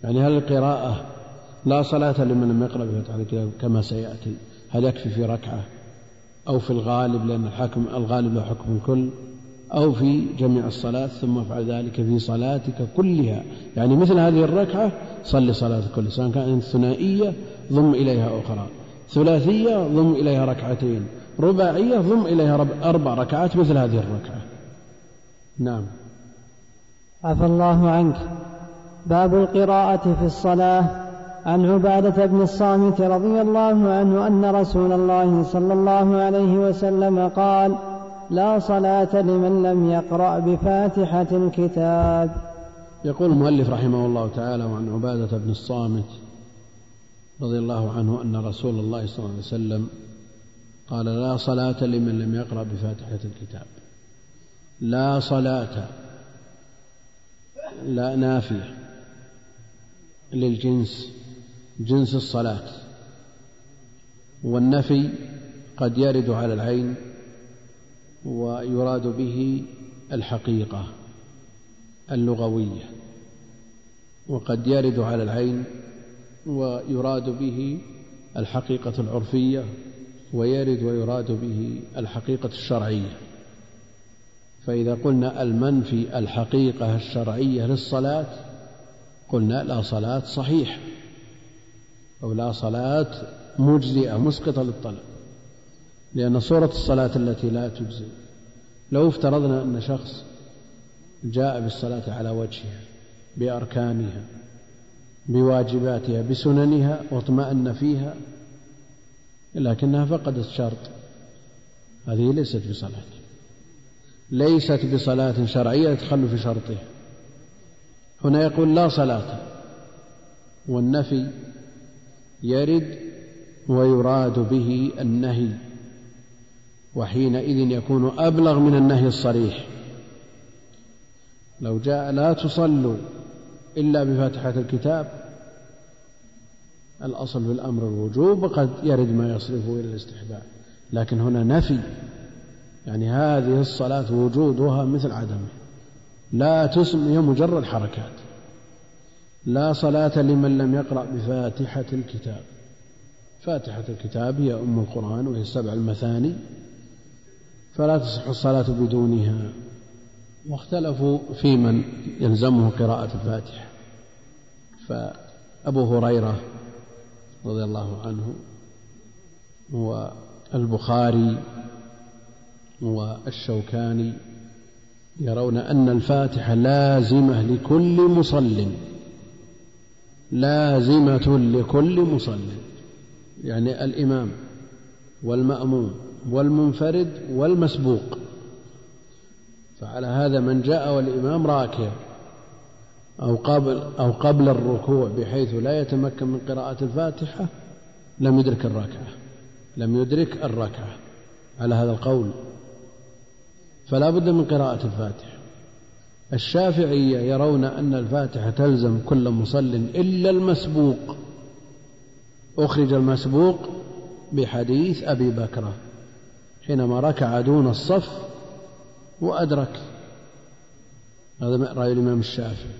يعني هل القراءة لا صلاة لمن لم يقرأ بفتحة الكتاب كما سيأتي؟ هل يكفي في ركعة أو في الغالب؟ لأن الحكم الغالب له حكم الكل. أو في جميع الصلاة ثم افعل ذلك في صلاتك كلها. يعني مثل هذه الركعة صل صلاة كلها سواء كانت ثنائية ضم إليها أخرى. ثلاثية ضم إليها ركعتين. رباعية ضم إليها أربع ركعات مثل هذه الركعة. نعم. عفى الله عنك. باب القراءة في الصلاة. عن عبادة بن الصامت رضي الله عنه أن رسول الله صلى الله عليه وسلم قال لا صلاة لمن لم يقرأ بفاتحة الكتاب. يقول المؤلف رحمه الله تعالى وعن عبادة بن الصامت رضي الله عنه أن رسول الله صلى الله عليه وسلم قال لا صلاة لمن لم يقرأ بفاتحة الكتاب. لا صلاة. لا نافية. للجنس جنس الصلاة. والنفي قد يرد على العين ويراد به الحقيقة اللغوية وقد يرد على العين ويراد به الحقيقة العرفية ويرد ويراد به الحقيقة الشرعية. فإذا قلنا المنفي الحقيقة الشرعية للصلاة قلنا لا صلاة صحيح أو لا صلاة مجزئة مسقطة للطلب لأن صورة الصلاة التي لا تجزي لو افترضنا أن شخص جاء بالصلاة على وجهها بأركانها بواجباتها بسننها واطمأن فيها لكنها فقدت شرط هذه ليست بصلاة ليست بصلاة شرعية تخل في شرطها. هنا يقول لا صلاة. والنفي يرد ويراد به النهي وحينئذ يكون أبلغ من النهي الصريح. لو جاء لا تصلوا إلا بفاتحة الكتاب الأصل في الأمر الوجوب وقد يرد ما يصرفه إلى الاستحباب. لكن هنا نفي يعني هذه الصلاة وجودها مثل عدمه. لا تسمى هي مجرد حركات. لا صلاة لمن لم يقرأ بفاتحة الكتاب. فاتحة الكتاب هي أم القرآن وهي السبع المثاني. فلا تصح الصلاة بدونها. واختلفوا في من يلزمه قراءة الفاتحة. فأبو هريرة رضي الله عنه والبخاري والشوكاني يرون أن الفاتحة لازمة لكل مصل. لازمة لكل مصل. يعني الإمام والمأموم والمنفرد والمسبوق. فعلى هذا من جاء والإمام راكع. أو قبل أو قبل الركوع بحيث لا يتمكن من قراءة الفاتحة لم يدرك الركعة. لم يدرك الركعة. على هذا القول. فلا بد من قراءة الفاتحة الشافعية يرون أن الفاتحة تلزم كل مصل إلا المسبوق. أخرج المسبوق بحديث أبي بكرة حينما ركع دون الصف وأدرك. هذا رأي الإمام الشافعي.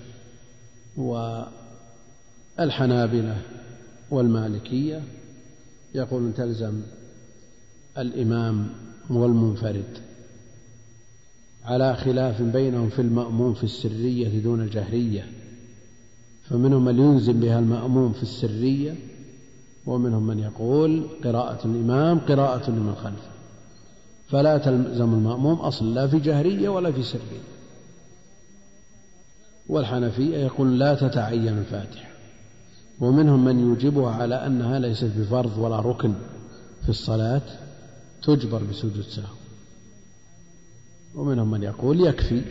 والحنابلة والمالكية يقولون تلزم الإمام والمنفرد. على خلاف بينهم في المأموم في السرية دون الجهرية فمنهم من يلزم بها المأموم في السرية ومنهم من يقول قراءة الإمام قراءة لمن خلفه. فلا تلزم المأموم أصلا لا في جهرية ولا في سرية. والحنفية يقول لا تتعين الفاتحة. ومنهم من يوجبها على أنها ليست بفرض ولا ركن في الصلاة تجبر بسجود سهو ومنهم من يقول يكفي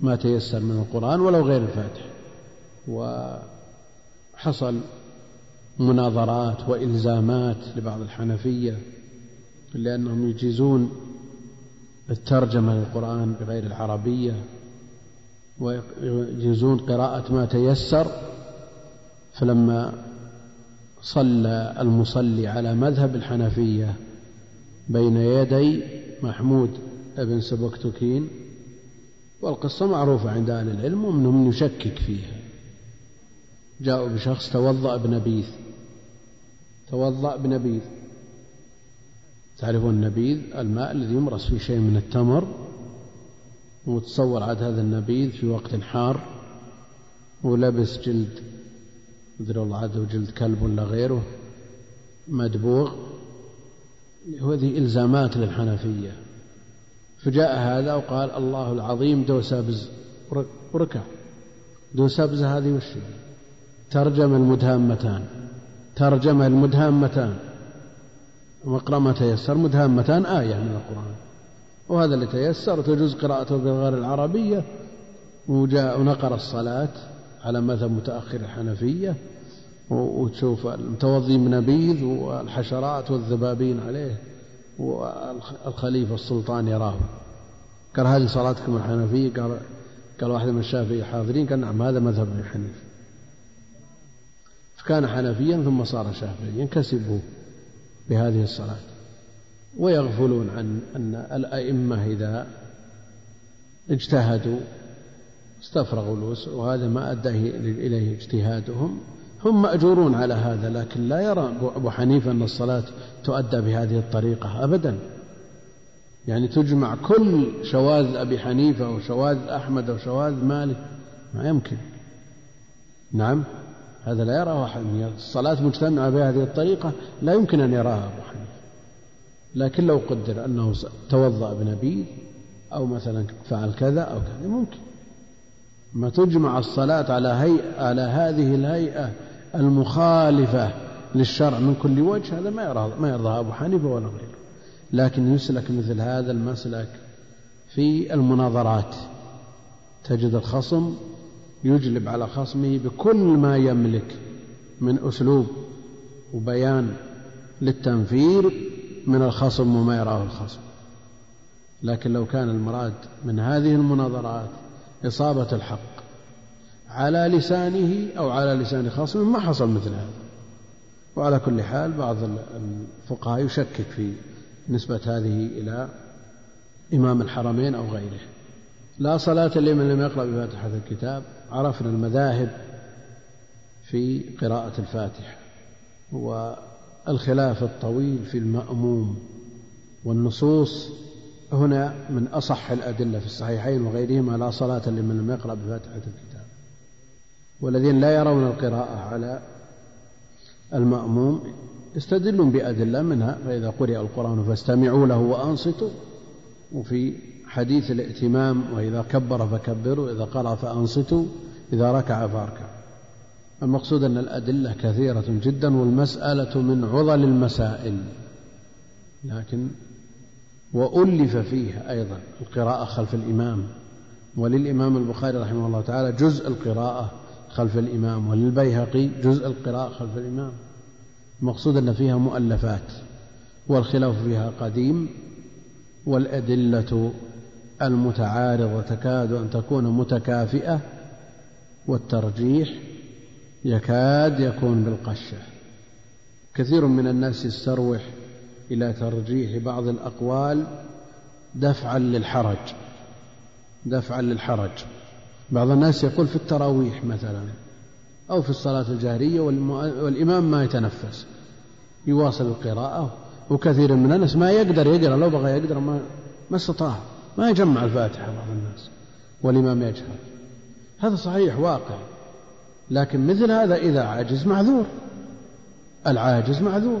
ما تيسر من القرآن ولو غير الفاتحة وحصل مناظرات وإلزامات لبعض الحنفية لأنهم يجيزون الترجمة للقرآن بغير العربية ويجيزون قراءة ما تيسر. فلما صلى المصلي على مذهب الحنفية بين يدي محمود بن سبكتكين والقصة معروفة عند أهل العلم ومنهم من يشكك فيها. جاءوا بشخص توضأ بنبيذ. توضأ بنبيذ. تعرفون النبيذ؟ الماء الذي يمرس فيه شيء من التمر. وتصور عاد هذا النبيذ في وقت حار. ولبس جلد مدري والله عاد جلد كلب ولا غيره. مدبوغ. هذه إلزامات للحنفية. فجاء هذا وقال الله العظيم دوسابز وركع. دوسابز هذه وش ترجم المدهامتان. ترجم المدهامتان. واقرأ ما تيسر. مدهامتان آية من القرآن. وهذا اللي تيسر تجوز قراءته بالغير العربية. وجاء ونقر الصلاة على مذهب متأخر الحنفية. وتشوف المتوضي بنبيذ والحشرات والذبابين عليه. والخليفة السلطان يراه قال هذه صلاتكم الحنفية؟ قال قال واحد من الشافعية حاضرين قال نعم هذا مذهب ابن حنيفة. فكان حنفيا ثم صار شافعيا كسبوا بهذه الصلاة. ويغفلون عن أن الأئمة إذا اجتهدوا استفرغوا الوسع وهذا ما أدى إليه اجتهادهم. هم مأجورون على هذا لكن لا يرى أبو حنيفة أن الصلاة تؤدى بهذه الطريقة أبدا. يعني تجمع كل شواذ أبي حنيفة وشواذ أحمد وشواذ مالك. ما يمكن. نعم هذا لا يراه أحد. الصلاة مجتمعة بهذه الطريقة لا يمكن أن يراها أبو حنيفة. لكن لو قدر أنه توضأ بنبيذ أو مثلا فعل كذا أو كذا ممكن. ما تجمع الصلاة على هيئة على هذه الهيئة المخالفة للشرع من كل وجه هذا ما يرضى ما يرضى أبو حنيفة ولا غيره. لكن يسلك مثل هذا المسلك في المناظرات. تجد الخصم يجلب على خصمه بكل ما يملك من أسلوب وبيان للتنفير من الخصم وما يراه الخصم. لكن لو كان المراد من هذه المناظرات إصابة الحق على لسانه أو على لسان خصمه ما حصل مثل هذا. وعلى كل حال بعض الفقهاء يشكك في نسبة هذه إلى إمام الحرمين أو غيره. لا صلاة لمن لم يقرأ بفاتحة الكتاب. عرفنا المذاهب في قراءة الفاتحة. والخلاف الطويل في المأموم والنصوص هنا من أصح الأدلة في الصحيحين وغيرهما. لا صلاة لمن لم يقرأ بفاتحة الكتاب. والذين لا يرون القراءة على المأموم يستدلون بأدلة منها فإذا قرئ القرآن فاستمعوا له وأنصتوا. وفي حديث الائتمام وإذا كبر فكبروا إذا قرأ فأنصتوا إذا ركع فاركعوا المقصود أن الأدلة كثيرة جدا والمسألة من عضل المسائل. لكن وألف فيها أيضا القراءة خلف الإمام. وللإمام البخاري رحمه الله تعالى جزء القراءة خلف الإمام وللبيهقي جزء القراءة خلف الإمام. المقصود أن فيها مؤلفات والخلاف فيها قديم والأدلة المتعارضة تكاد أن تكون متكافئة والترجيح يكاد يكون بالقشة. كثير من الناس يستروح إلى ترجيح بعض الأقوال دفعا للحرج دفعا للحرج. بعض الناس يقول في التراويح مثلا أو في الصلاة الجهرية والإمام ما يتنفس يواصل القراءة وكثير من الناس ما يقدر يقرأ لو بغى يقدر ما ما استطاع ما يجمع الفاتحة بعض الناس والإمام يجهر. هذا صحيح واقع. لكن مثل هذا إذا عجز معذور. العاجز معذور.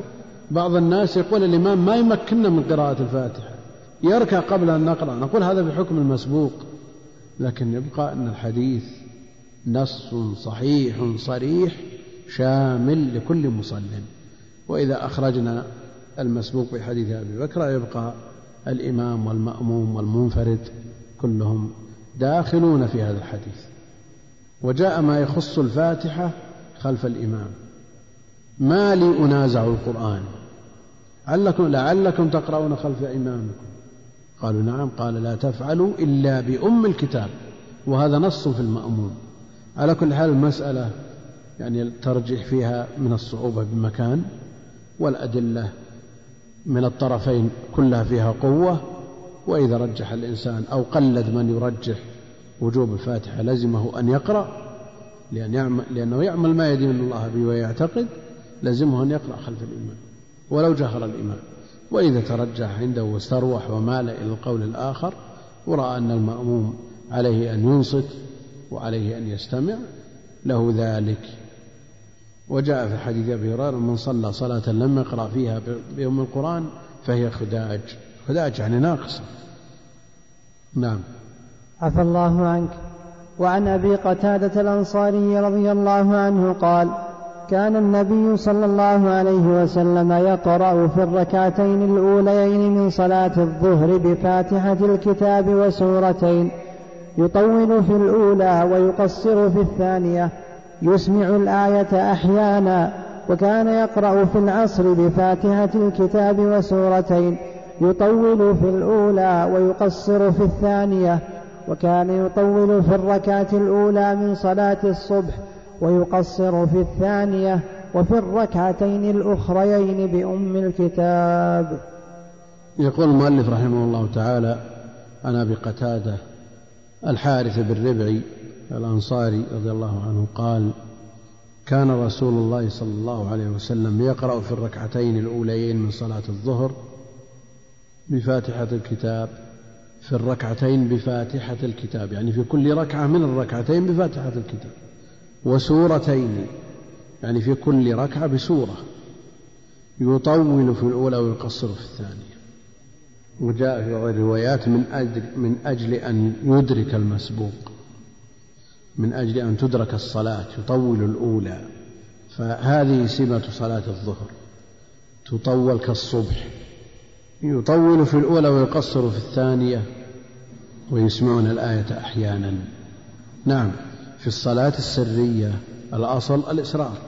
بعض الناس يقول الإمام ما يمكننا من قراءة الفاتحة. يركع قبل أن نقرأ. نقول هذا بحكم المسبوق. لكن يبقى أن الحديث نص صحيح صريح شامل لكل مصل. وإذا أخرجنا المسبوق بحديث أبي بكر يبقى الإمام والمأموم والمنفرد كلهم داخلون في هذا الحديث. وجاء ما يخص الفاتحة خلف الإمام. ما لي أنازع القرآن. علكم لعلكم تقرؤون خلف إمامكم. قالوا نعم قال لا تفعلوا إلا بأم الكتاب وهذا نص في المأموم على كل حال المسألة يعني الترجيح فيها من الصعوبة بمكان والأدلة من الطرفين كلها فيها قوة وإذا رجح الإنسان أو قلد من يرجح وجوب الفاتحة لزمه أن يقرأ لأن يعمل لأنه يعمل ما يدين الله به ويعتقد لزمه أن يقرأ خلف الإمام ولو جهر الإمام وإذا ترجح عنده واستروح ومال إلى القول الآخر ورأى أن المأموم عليه أن ينصت وعليه أن يستمع له ذلك. وجاء في حديث أبي هريرة من صلى صلاة لم يقرأ فيها بأم القرآن فهي خداج. خداج يعني ناقصة نعم. عفى الله عنك. وعن أبي قتادة الأنصاري رضي الله عنه قال كان النبي صلى الله عليه وسلم يقرأ في الركعتين الأوليين من صلاة الظهر بفاتحة الكتاب وسورتين يطول في الأولى ويقصر في الثانية يسمع الآية أحيانا وكان يقرأ في العصر بفاتحة الكتاب وسورتين يطول في الأولى ويقصر في الثانية وكان يطول في الركعة الأولى من صلاة الصبح ويقصر في الثانية وفي الركعتين الأخريين بأم الكتاب. يقول المؤلف رحمه الله تعالى عن أبي قتادة الحارث بن ربعي الأنصاري رضي الله عنه قال كان رسول الله صلى الله عليه وسلم يقرأ في الركعتين الأوليين من صلاة الظهر بفاتحة الكتاب في الركعتين بفاتحة الكتاب يعني في كل ركعة من الركعتين بفاتحة الكتاب. وسورتين يعني في كل ركعة بسورة يطول في الأولى ويقصر في الثانية. وجاء في بعض الروايات من أجل, من أجل أن يدرك المسبوق من أجل أن تدرك الصلاة يطول الأولى. فهذه سمة صلاة الظهر تطول كالصبح يطول في الأولى ويقصر في الثانية ويسمعون الآية أحيانا. نعم. في الصلاة السرية الأصل الإسرار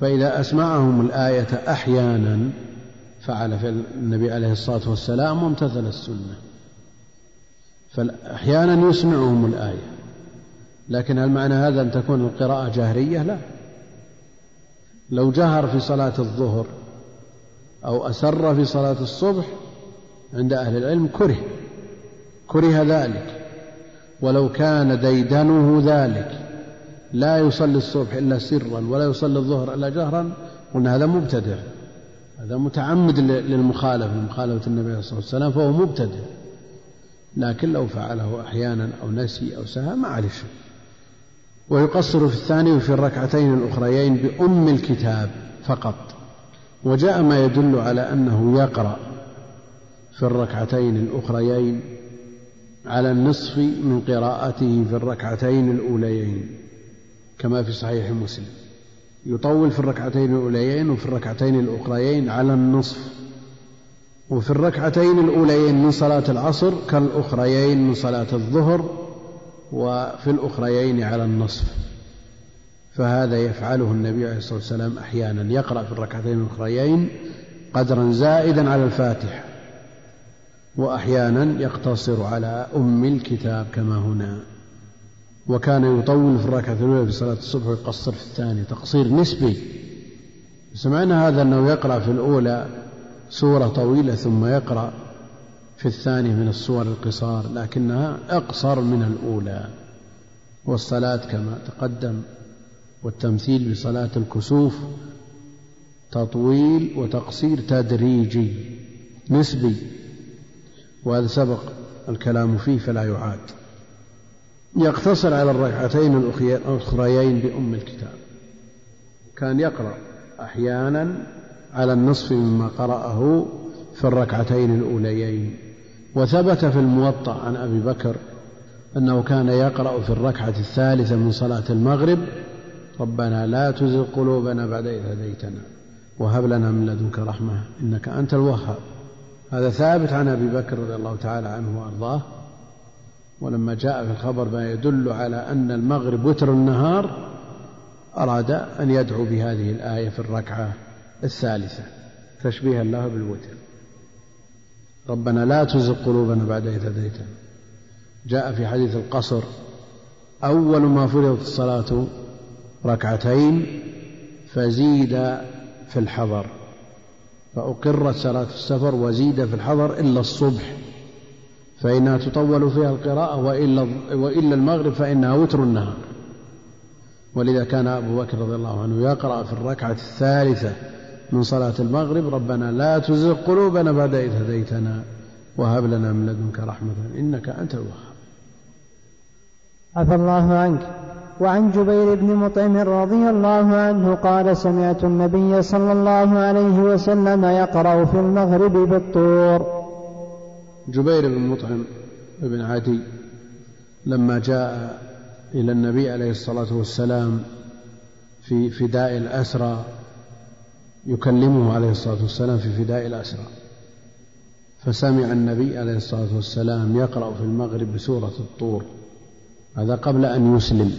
فإذا أسمعهم الآية أحيانا فعل في النبي عليه الصلاة والسلام وامتثل السنة. فأحيانا يسمعهم الآية. لكن هل معنى هذا أن تكون القراءة جهرية لا. لو جهر في صلاة الظهر أو أسر في صلاة الصبح عند أهل العلم كره. كره ذلك. ولو كان ديدنه ذلك. لا يصلي الصبح إلا سرا ولا يصلي الظهر إلا جهرا. قلنا هذا مبتدع. هذا متعمد للمخالفة لمخالفة النبي صلى الله عليه وسلم فهو مبتدع. لكن لو فعله أحيانا أو نسي أو سهى ما عليه شيء. ويقصر في الثاني وفي الركعتين الأخريين بأم الكتاب فقط. وجاء ما يدل على أنه يقرأ في الركعتين الأخريين على النصف من قراءته في الركعتين الأوليين كما في صحيح مسلم. يطول في الركعتين الأوليين وفي الركعتين الأخريين على النصف. وفي الركعتين الأوليين من صلاة العصر كالأخريين من صلاة الظهر وفي الأخريين على النصف. فهذا يفعله النبي عليه الصلاة والسلام أحيانا. يقرأ في الركعتين الأخريين قدرا زائدا على الفاتحة. وأحيانا يقتصر على أم الكتاب كما هنا. وكان يطول في الركعة الأولى في صلاة الصبح ويقصر في الثانية تقصير نسبي. سمعنا هذا أنه يقرأ في الأولى سورة طويلة ثم يقرأ في الثانية من السور القصار لكنها أقصر من الأولى. والصلاة كما تقدم والتمثيل بصلاة الكسوف تطويل وتقصير تدريجي نسبي. وهذا سبق الكلام فيه فلا يعاد. يقتصر على الركعتين الأخريين بأم الكتاب. كان يقرأ أحيانا على النصف مما قرأه في الركعتين الأوليين. وثبت في الموطأ عن أبي بكر أنه كان يقرأ في الركعة الثالثة من صلاة المغرب ربنا لا تزغ قلوبنا بعد إذ هديتنا وهب لنا من لدنك رحمة إنك أنت الوهاب. هذا ثابت عن أبي بكر رضي الله تعالى عنه وأرضاه ولما جاء في الخبر ما يدل على أن المغرب وتر النهار أراد أن يدعو بهذه الآية في الركعة الثالثة تشبيها له بالوتر. ربنا لا تزغ قلوبنا بعد إذ هديتنا. جاء في حديث القصر أول ما فرضت الصلاة ركعتين فزيد في الحضر. فأقرت صلاة السفر وزيد في الحضر إلا الصبح فإنها تطول فيها القراءة وإلا, وإلا المغرب فإنها وتر النهار. ولذا كان أبو بكر رضي الله عنه يقرأ في الركعة الثالثة من صلاة المغرب ربنا لا تزغ قلوبنا بعد إذ هديتنا وهب لنا من لدنك رحمة إنك أنت الوهاب. عفى الله عنك. وعن جبير بن مطعم رضي الله عنه قال سمعت النبي صلى الله عليه وسلم يقرأ في المغرب بالطور. جبير بن مطعم بن عدي لما جاء إلى النبي عليه الصلاة والسلام في فداء الأسرى يكلمه عليه الصلاة والسلام في فداء الأسرى. فسمع النبي عليه الصلاة والسلام يقرأ في المغرب بسورة الطور. هذا قبل أن يسلم.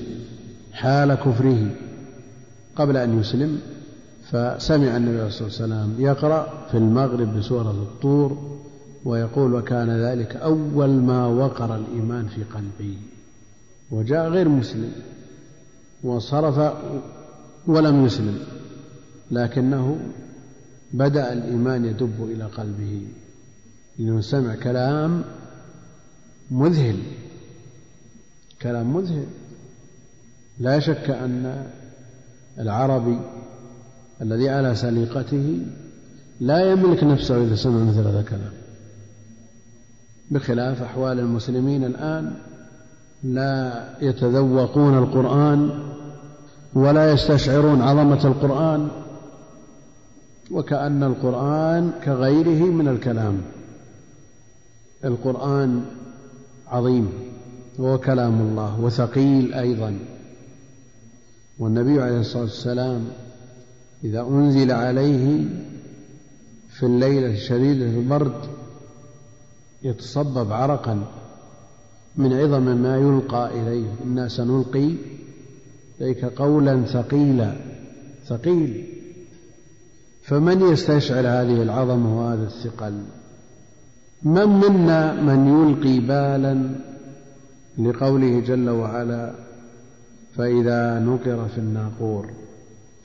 حال كفره قبل أن يسلم فسمع النبي عليه الصلاة والسلام يقرأ في المغرب بسورة الطور ويقول وكان ذلك أول ما وقر الإيمان في قلبي. وجاء غير مسلم وصرف ولم يسلم لكنه بدأ الإيمان يدب إلى قلبه لأنه سمع كلام مذهل كلام مذهل. لا شك أن العربي الذي على سليقته لا يملك نفسه إذا سمع مثل هذا الكلام. بخلاف أحوال المسلمين الآن لا يتذوقون القرآن ولا يستشعرون عظمة القرآن وكأن القرآن كغيره من الكلام. القرآن عظيم هو كلام الله وثقيل أيضا. والنبي عليه الصلاة والسلام إذا أنزل عليه في الليلة شديدة البرد يتصبب عرقا من عظم ما يلقى إليه. إنا سنلقي إليك قولا ثقيلا ثقيل. فمن يستشعر هذه العظمة وهذا الثقل؟ من منا من يلقي بالا لقوله جل وعلا فإذا نقر في الناقور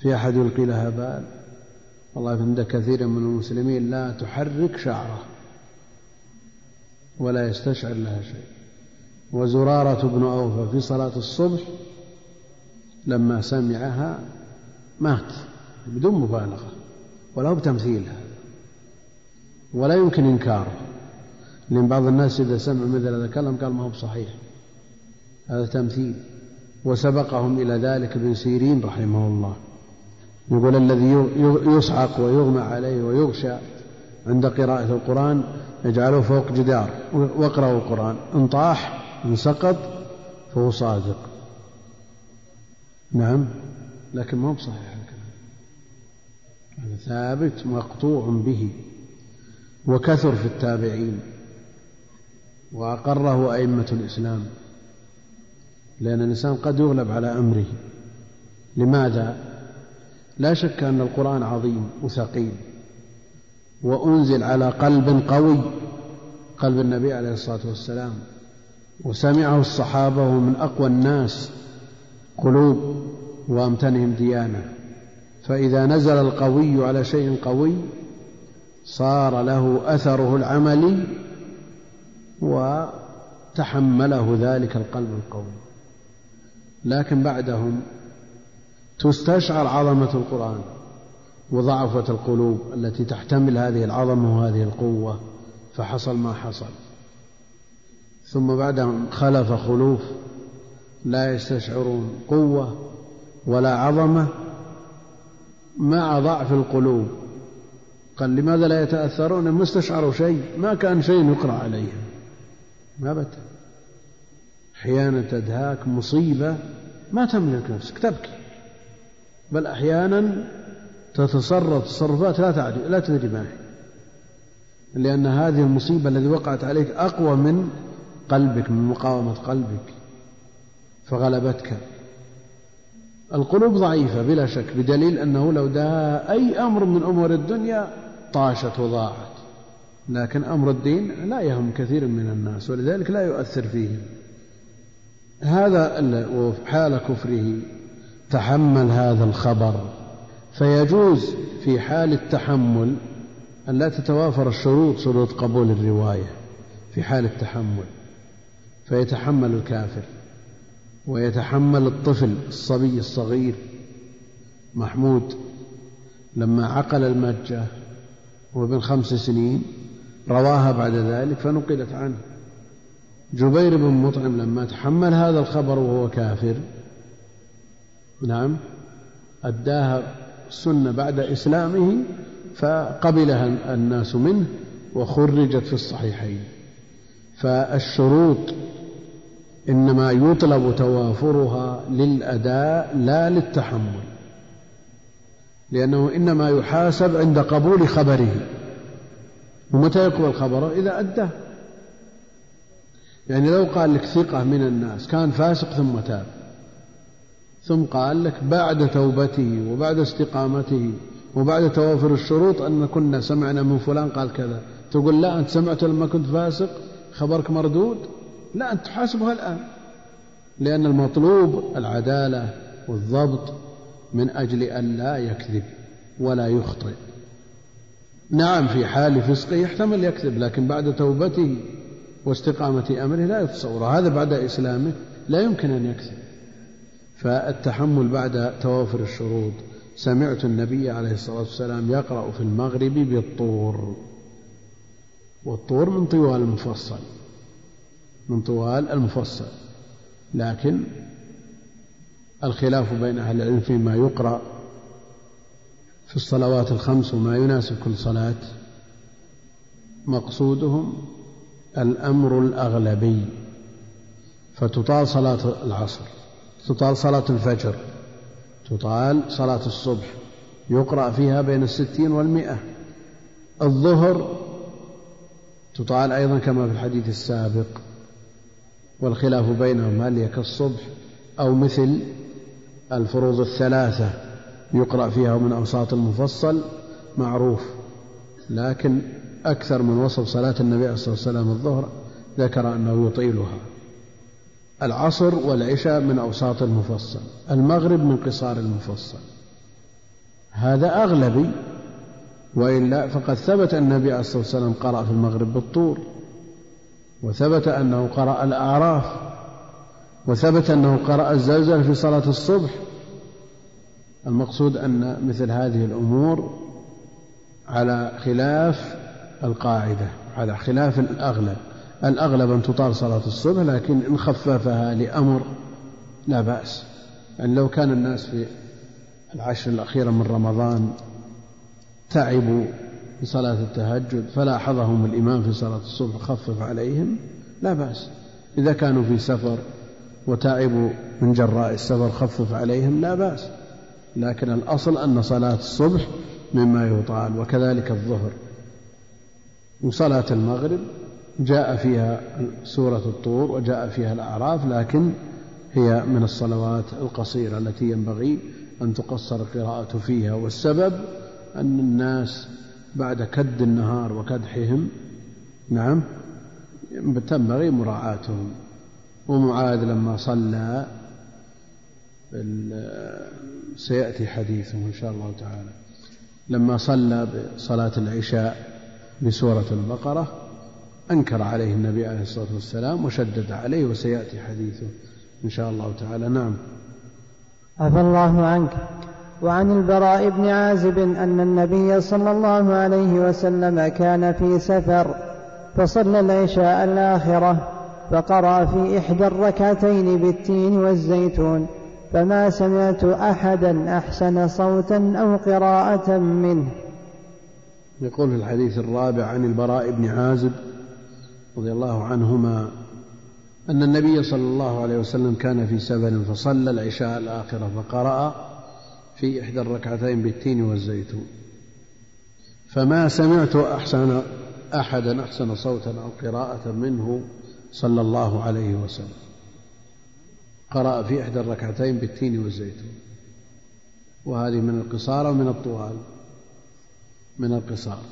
في أحد يلقي لها بال. والله عند كثير من المسلمين لا تحرك شعره ولا يستشعر لها شيء. وزرارة بن أوفى في صلاة الصبح لما سمعها مات بدون مبالغة ولا بتمثيل هذا ولا يمكن إنكاره. لأن بعض الناس إذا سمع مثل هذا الكلام قال ما هو بصحيح هذا تمثيل. وسبقهم إلى ذلك ابن سيرين رحمه الله. يقول الذي يصعق ويغمى عليه ويغشى عند قراءة القرآن يجعله فوق جدار. واقرأوا القرآن. إن طاح إن سقط فهو صادق. نعم. لكن ما هو بصحيح الكلام. هذا ثابت مقطوع به. وكثر في التابعين. وأقره أئمة الإسلام. لأن الإنسان قد يغلب على أمره. لماذا؟ لا شك أن القرآن عظيم وثقيل وأنزل على قلب قوي قلب النبي عليه الصلاة والسلام وسمعه الصحابة ومن أقوى الناس قلوب وأمتنهم ديانة. فإذا نزل القوي على شيء قوي صار له أثره العملي وتحمله ذلك القلب القوي. لكن بعدهم تستشعر عظمة القرآن وضعفت القلوب التي تحتمل هذه العظمة وهذه القوة فحصل ما حصل. ثم بعدهم خلف خلوف لا يستشعرون قوة ولا عظمة مع ضعف القلوب. قال لماذا لا يتأثرون؟ ما استشعروا شيء ما كان شيء يقرأ عليهم. ما بت أحيانا تدهاك مصيبة ما تملك نفسك تبكي. بل أحيانا تتصرف تصرفات لا تعرف لا تدري ما هي. لأن هذه المصيبة التي وقعت عليك أقوى من قلبك من مقاومة قلبك. فغلبتك. القلوب ضعيفة بلا شك بدليل أنه لو دها أي أمر من أمور الدنيا طاشت وضاعت. لكن أمر الدين لا يهم كثير من الناس ولذلك لا يؤثر فيهم. هذا وحال كفره تحمل هذا الخبر. فيجوز في حال التحمل أن لا تتوافر الشروط شروط قبول الرواية في حال التحمل. فيتحمل الكافر ويتحمل الطفل الصبي الصغير محمود. لما عقل المجة وابن خمس سنين رواها بعد ذلك فنقلت عنه. جبير بن مطعم لما تحمل هذا الخبر وهو كافر نعم أداها السنة بعد إسلامه فقبلها الناس منه وخرجت في الصحيحين. فالشروط إنما يطلب توافرها للأداء لا للتحمل لأنه إنما يحاسب عند قبول خبره. ومتى يقبل خبره؟ إذا أداه. يعني لو قال لك ثقة من الناس كان فاسق ثم تاب. ثم قال لك بعد توبته وبعد استقامته وبعد توافر الشروط أن كنا سمعنا من فلان قال كذا. تقول لا أنت سمعت لما كنت فاسق؟ خبرك مردود؟ لا أنت تحاسبها الآن. لأن المطلوب العدالة والضبط من أجل أن لا يكذب ولا يخطئ. نعم في حال فسقه يحتمل يكذب لكن بعد توبته واستقامة أمره لا يتصور هذا بعد إسلامه لا يمكن أن يكذب. فالتحمل بعد توافر الشروط. سمعت النبي عليه الصلاة والسلام يقرأ في المغرب بالطور. والطور من طوال المفصل. من طوال المفصل. لكن الخلاف بين أهل العلم فيما يقرأ في الصلوات الخمس وما يناسب كل صلاة مقصودهم الأمر الأغلبي فتطال صلاة العصر تطال صلاة الفجر تطال صلاة الصبح يقرأ فيها بين الستين والمئة. الظهر تطال أيضا كما في الحديث السابق والخلاف بينهم هل هي كالصبح أو مثل الفروض الثلاثة يقرأ فيها من أوساط المفصل معروف. لكن أكثر من وصف صلاة النبي عليه الصلاة والسلام الظهر ذكر أنه يطيلها. العصر والعشاء من أوساط المفصل المغرب من قصار المفصل. هذا أغلبي وإلا فقد ثبت النبي عليه الصلاة والسلام قرأ في المغرب بالطور وثبت أنه قرأ الأعراف وثبت أنه قرأ الزلزل في صلاة الصبح. المقصود أن مثل هذه الأمور على خلاف القاعدة على خلاف الأغلب. الأغلب أن تطال صلاة الصبح لكن إن خففها لأمر لا بأس. يعني لو كان الناس في العشر الأخيرة من رمضان تعبوا في صلاة التهجد فلاحظهم الإمام في صلاة الصبح خفف عليهم لا بأس. إذا كانوا في سفر وتعبوا من جراء السفر خفف عليهم لا بأس. لكن الأصل أن صلاة الصبح مما يطال وكذلك الظهر. وصلاة المغرب جاء فيها سورة الطور وجاء فيها الأعراف لكن هي من الصلوات القصيرة التي ينبغي أن تقصر القراءة فيها. والسبب أن الناس بعد كد النهار وكدحهم نعم تنبغي مراعاتهم. ومعاذ لما صلى سيأتي حديثه إن شاء الله تعالى. لما صلى بصلاة العشاء بسورة البقرة أنكر عليه النبي عليه الصلاة والسلام وشدد عليه وسيأتي حديثه إن شاء الله تعالى. نعم. عفى الله عنك. وعن البراء بن عازب أن النبي صلى الله عليه وسلم كان في سفر فصلى العشاء الآخرة فقرأ في إحدى الركعتين بالتين والزيتون فما سمعت أحدا أحسن صوتا أو قراءة منه. يقول في الحديث الرابع عن البراء بن عازب رضي الله عنهما أن النبي صلى الله عليه وسلم كان في سفر فصلى العشاء الآخرة فقرأ في إحدى الركعتين بالتين والزيتون. فما سمعت أحسن أحدا أحسن صوتا أو قراءة منه صلى الله عليه وسلم. قرأ في إحدى الركعتين بالتين والزيتون. وهذه من القصار ومن الطوال. من القصار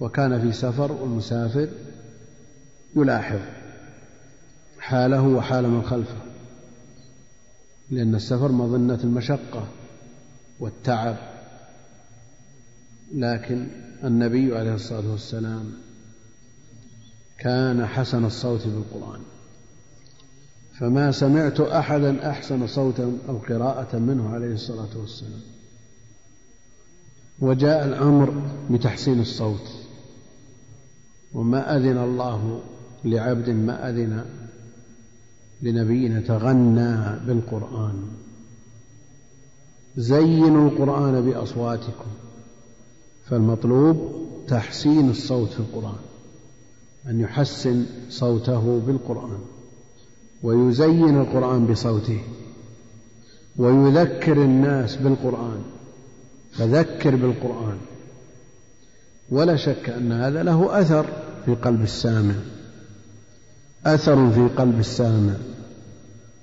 وكان في سفر والمسافر يلاحظ حاله وحال من خلفه لأن السفر مظنة المشقة والتعب لكن النبي عليه الصلاة والسلام كان حسن الصوت بالقرآن فما سمعت أحدا أحسن صوتا أو قراءة منه عليه الصلاة والسلام. وجاء الأمر بتحسين الصوت. وما أذن الله لعبد ما أذن لنبي تغنى بالقرآن. زينوا القرآن بأصواتكم فالمطلوب تحسين الصوت في القرآن أن يحسن صوته بالقرآن ويزين القرآن بصوته ويذكر الناس بالقرآن. فذكر بالقرآن. ولا شك أن هذا له أثر في قلب السامع. أثر في قلب السامع.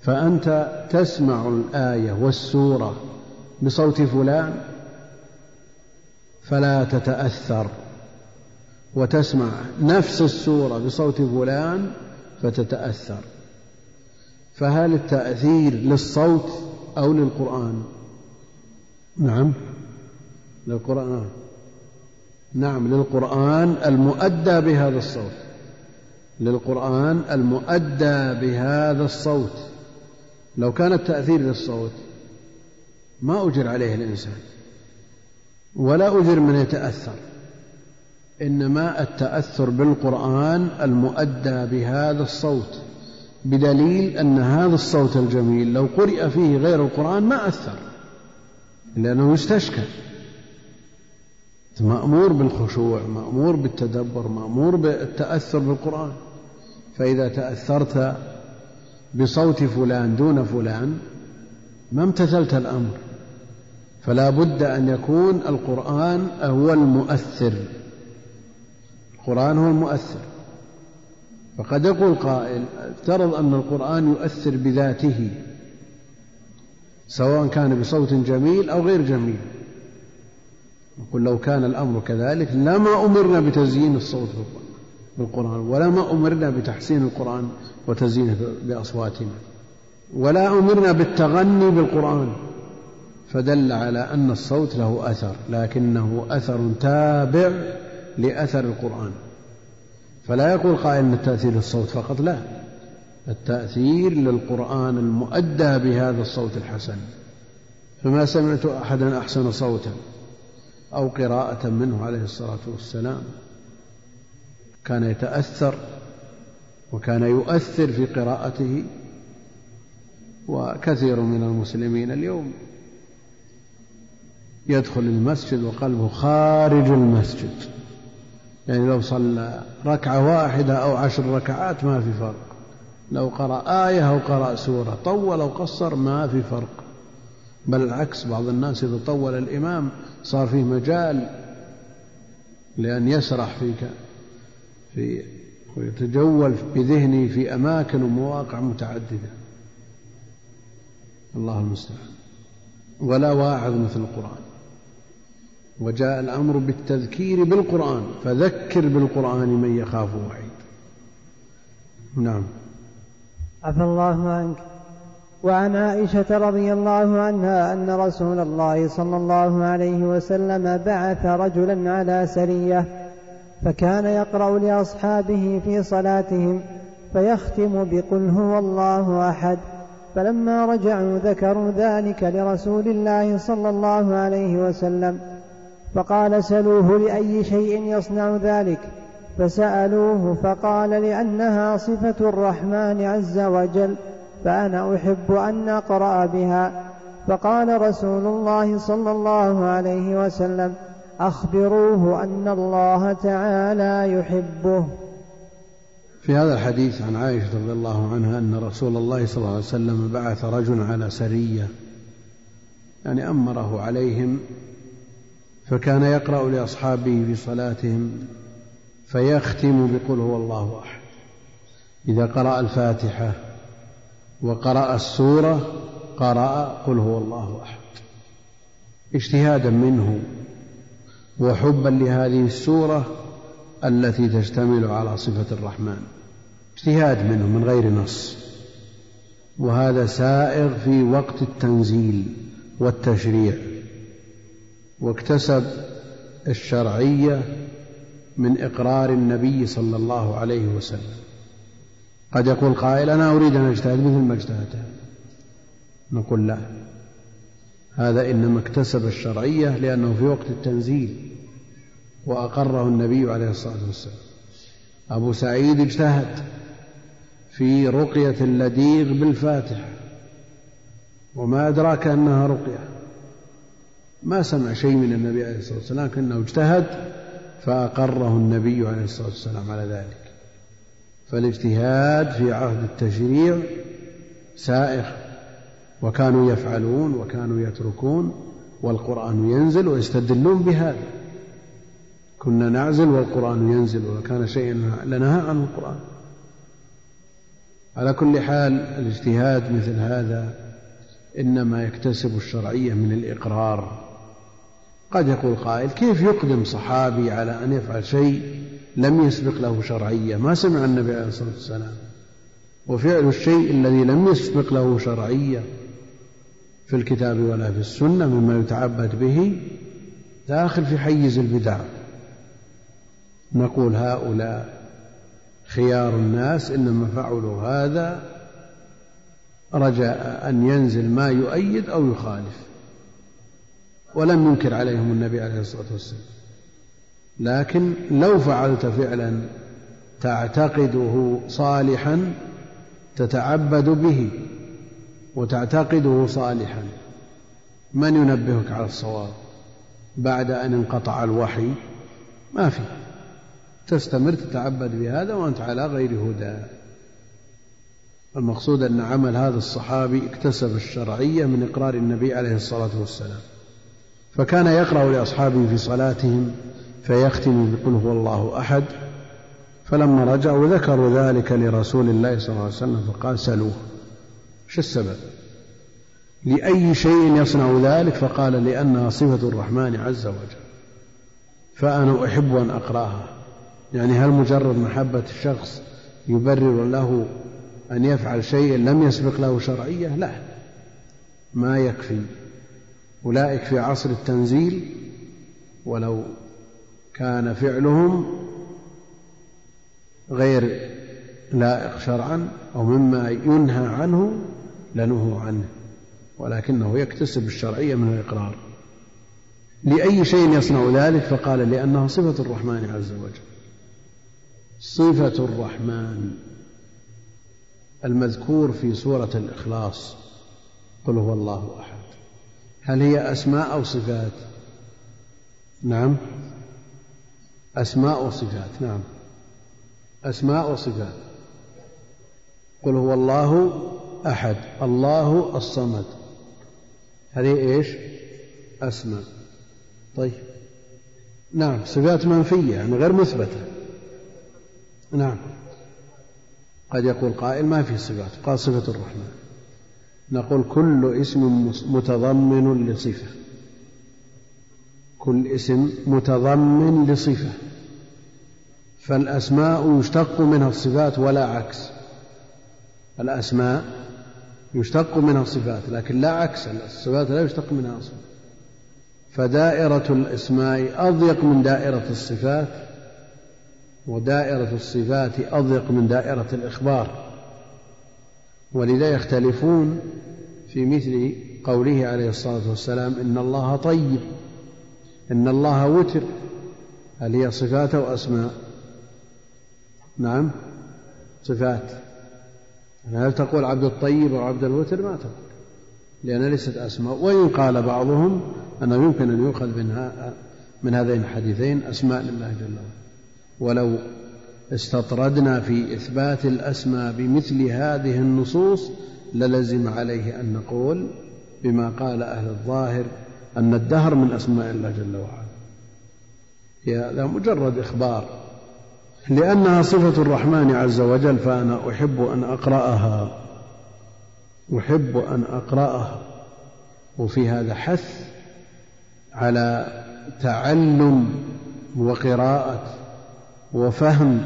فأنت تسمع الآية والسورة بصوت فلان فلا تتأثر. وتسمع نفس السورة بصوت فلان فتتأثر. فهل التأثير للصوت أو للقرآن؟ نعم. للقرآن. نعم للقرآن المؤدى بهذا الصوت. للقرآن المؤدى بهذا الصوت. لو كان التأثير للصوت ما أجر عليه الإنسان. ولا أجر من يتأثر. إنما التأثر بالقرآن المؤدى بهذا الصوت. بدليل أن هذا الصوت الجميل لو قرئ فيه غير القرآن ما أثر. لأنه يستشكل. مأمور بالخشوع مأمور بالتدبر مأمور بالتأثر بالقرآن. فإذا تأثرت بصوت فلان دون فلان ما امتثلت الأمر. فلا بد أن يكون القرآن هو المؤثر. القرآن هو المؤثر. فقد يقول قائل افترض أن القرآن يؤثر بذاته سواء كان بصوت جميل أو غير جميل. نقول لو كان الأمر كذلك لما أمرنا بتزيين الصوت بالقرآن ولما أمرنا بتحسين القرآن وتزيينه بأصواتنا. ولا أمرنا بالتغني بالقرآن. فدل على أن الصوت له أثر لكنه أثر تابع لأثر القرآن. فلا يقول قائل أن التأثير للصوت فقط لا. التأثير للقرآن المؤدى بهذا الصوت الحسن. فما سمعت أحدا أحسن صوتا. أو قراءة منه عليه الصلاة والسلام. كان يتأثر وكان يؤثر في قراءته وكثير من المسلمين اليوم يدخل المسجد وقلبه خارج المسجد. يعني لو صلى ركعة واحدة أو عشر ركعات ما في فرق. لو قرأ آية أو قرأ سورة طول أو قصر ما في فرق. بل العكس بعض الناس إذا طول الإمام صار فيه مجال لأن يسرح فيك في ويتجول بذهنه في أماكن ومواقع متعددة. الله المستعان. ولا واعظ مثل القرآن. وجاء الأمر بالتذكير بالقرآن فذكر بالقرآن من يخاف وعيد. نعم. عفى الله عنك. وعن عائشة رضي الله عنها أن رسول الله صلى الله عليه وسلم بعث رجلا على سرية فكان يقرأ لأصحابه في صلاتهم فيختم بقل هو الله أحد. فلما رجعوا ذكروا ذلك لرسول الله صلى الله عليه وسلم فقال سلوه لأي شيء يصنع ذلك؟ فسألوه فقال لأنها صفة الرحمن عز وجل. فأنا أحب أن أقرأ بها. فقال رسول الله صلى الله عليه وسلم أخبروه أن الله تعالى يحبه. في هذا الحديث عن عائشة رضي الله عنها أن رسول الله صلى الله عليه وسلم بعث رجلا على سرية يعني أمره عليهم فكان يقرأ لأصحابه في صلاتهم فيختم بقل هو الله أحد. إذا قرأ الفاتحة وقرأ السورة قرأ قل هو الله أحد. اجتهادا منه وحبا لهذه السورة التي تشتمل على صفة الرحمن. اجتهاد منه من غير نص. وهذا سائغ في وقت التنزيل والتشريع. واكتسب الشرعية من إقرار النبي صلى الله عليه وسلم. قد يقول قائل أنا أريد أن أجتهد مثل ما اجتهدت. نقول لا. هذا إنما اكتسب الشرعية لأنه في وقت التنزيل وأقره النبي عليه الصلاة والسلام. أبو سعيد اجتهد في رقية اللديغ بالفاتحة وما أدراك أنها رقية. ما سمع شيء من النبي عليه الصلاة والسلام لكنه اجتهد فأقره النبي عليه الصلاة والسلام على ذلك. فالاجتهاد في عهد التشريع سائغ وكانوا يفعلون وكانوا يتركون والقرآن ينزل ويستدلون بهذا. كنا نعزل والقرآن ينزل وكان شيء لنهى عن القرآن. على كل حال الاجتهاد مثل هذا إنما يكتسب الشرعية من الإقرار. قد يقول قائل كيف يقدم صحابي على أن يفعل شيء لم يسبق له شرعية. ما سمع النبي عليه الصلاة والسلام. وفعل الشيء الذي لم يسبق له شرعية في الكتاب ولا في السنة مما يتعبد به داخل في حيز البدع. نقول هؤلاء خيار الناس إنما فعلوا هذا رجاء أن ينزل ما يؤيد أو يخالف. ولم ينكر عليهم النبي عليه الصلاة والسلام. لكن لو فعلت فعلا تعتقده صالحا تتعبد به وتعتقده صالحا. من ينبهك على الصواب؟ بعد أن انقطع الوحي؟ ما في. تستمر تتعبد بهذا وأنت على غير هدى. المقصود أن عمل هذا الصحابي اكتسب الشرعية من إقرار النبي عليه الصلاة والسلام. فكان يقرأ لأصحابه في صلاتهم فيختم بقل هو الله أحد. فلما رجعوا ذكروا ذلك لرسول الله صلى الله عليه وسلم فقال سلوه شو السبب؟ لأي شيء يصنع ذلك؟ فقال لأنها صفة الرحمن عز وجل فأنا أحب أن أقرأها. يعني هل مجرد محبة الشخص يبرر له أن يفعل شيء لم يسبق له شرعية؟ لا ما يكفي. أولئك في عصر التنزيل ولو كان فعلهم غير لائق شرعا أو مما ينهى عنه لنهوا عنه ولكنه يكتسب الشرعية من الإقرار. لأي شيء يصنع ذلك؟ فقال لأنها صفة الرحمن عز وجل. صفة الرحمن المذكور في سورة الإخلاص. قل هو الله أحد. هل هي أسماء أو صفات؟ نعم. أسماء وصفات نعم. أسماء وصفات. قل هو الله أحد الله الصمد. هذه إيش؟ أسماء. طيب. نعم صفات منفية يعني غير مثبتة. نعم. قد يقول قائل ما في صفات قال صفة الرحمن. نقول كل اسم متضمن لصفة. كل اسم متضمن لصفة فالأسماء يشتق منها الصفات ولا عكس. الأسماء يشتق منها الصفات لكن لا عكس الصفات لا يشتق منها أصلا. فدائرة الأسماء أضيق من دائرة الصفات ودائرة الصفات أضيق من دائرة الإخبار. ولذا يختلفون في مثل قوله عليه الصلاة والسلام إن الله طيب. إن الله وتر هل هي صفات أو أسماء؟ نعم صفات. هل تقول عبد الطيب أو عبد الوتر؟ ما تقول لأن ليست أسماء. وإن قال بعضهم أنه يمكن أن يؤخذ من, من هذين الحديثين أسماء لله جل وعلا. ولو استطردنا في إثبات الأسماء بمثل هذه النصوص للزم عليه أن نقول بما قال أهل الظاهر أن الدهر من أسماء الله جل وعلا. هذا مجرد إخبار. لأنها صفة الرحمن عز وجل فأنا أحب أن أقرأها. أحب أن أقرأها. وفي هذا حث على تعلم وقراءة وفهم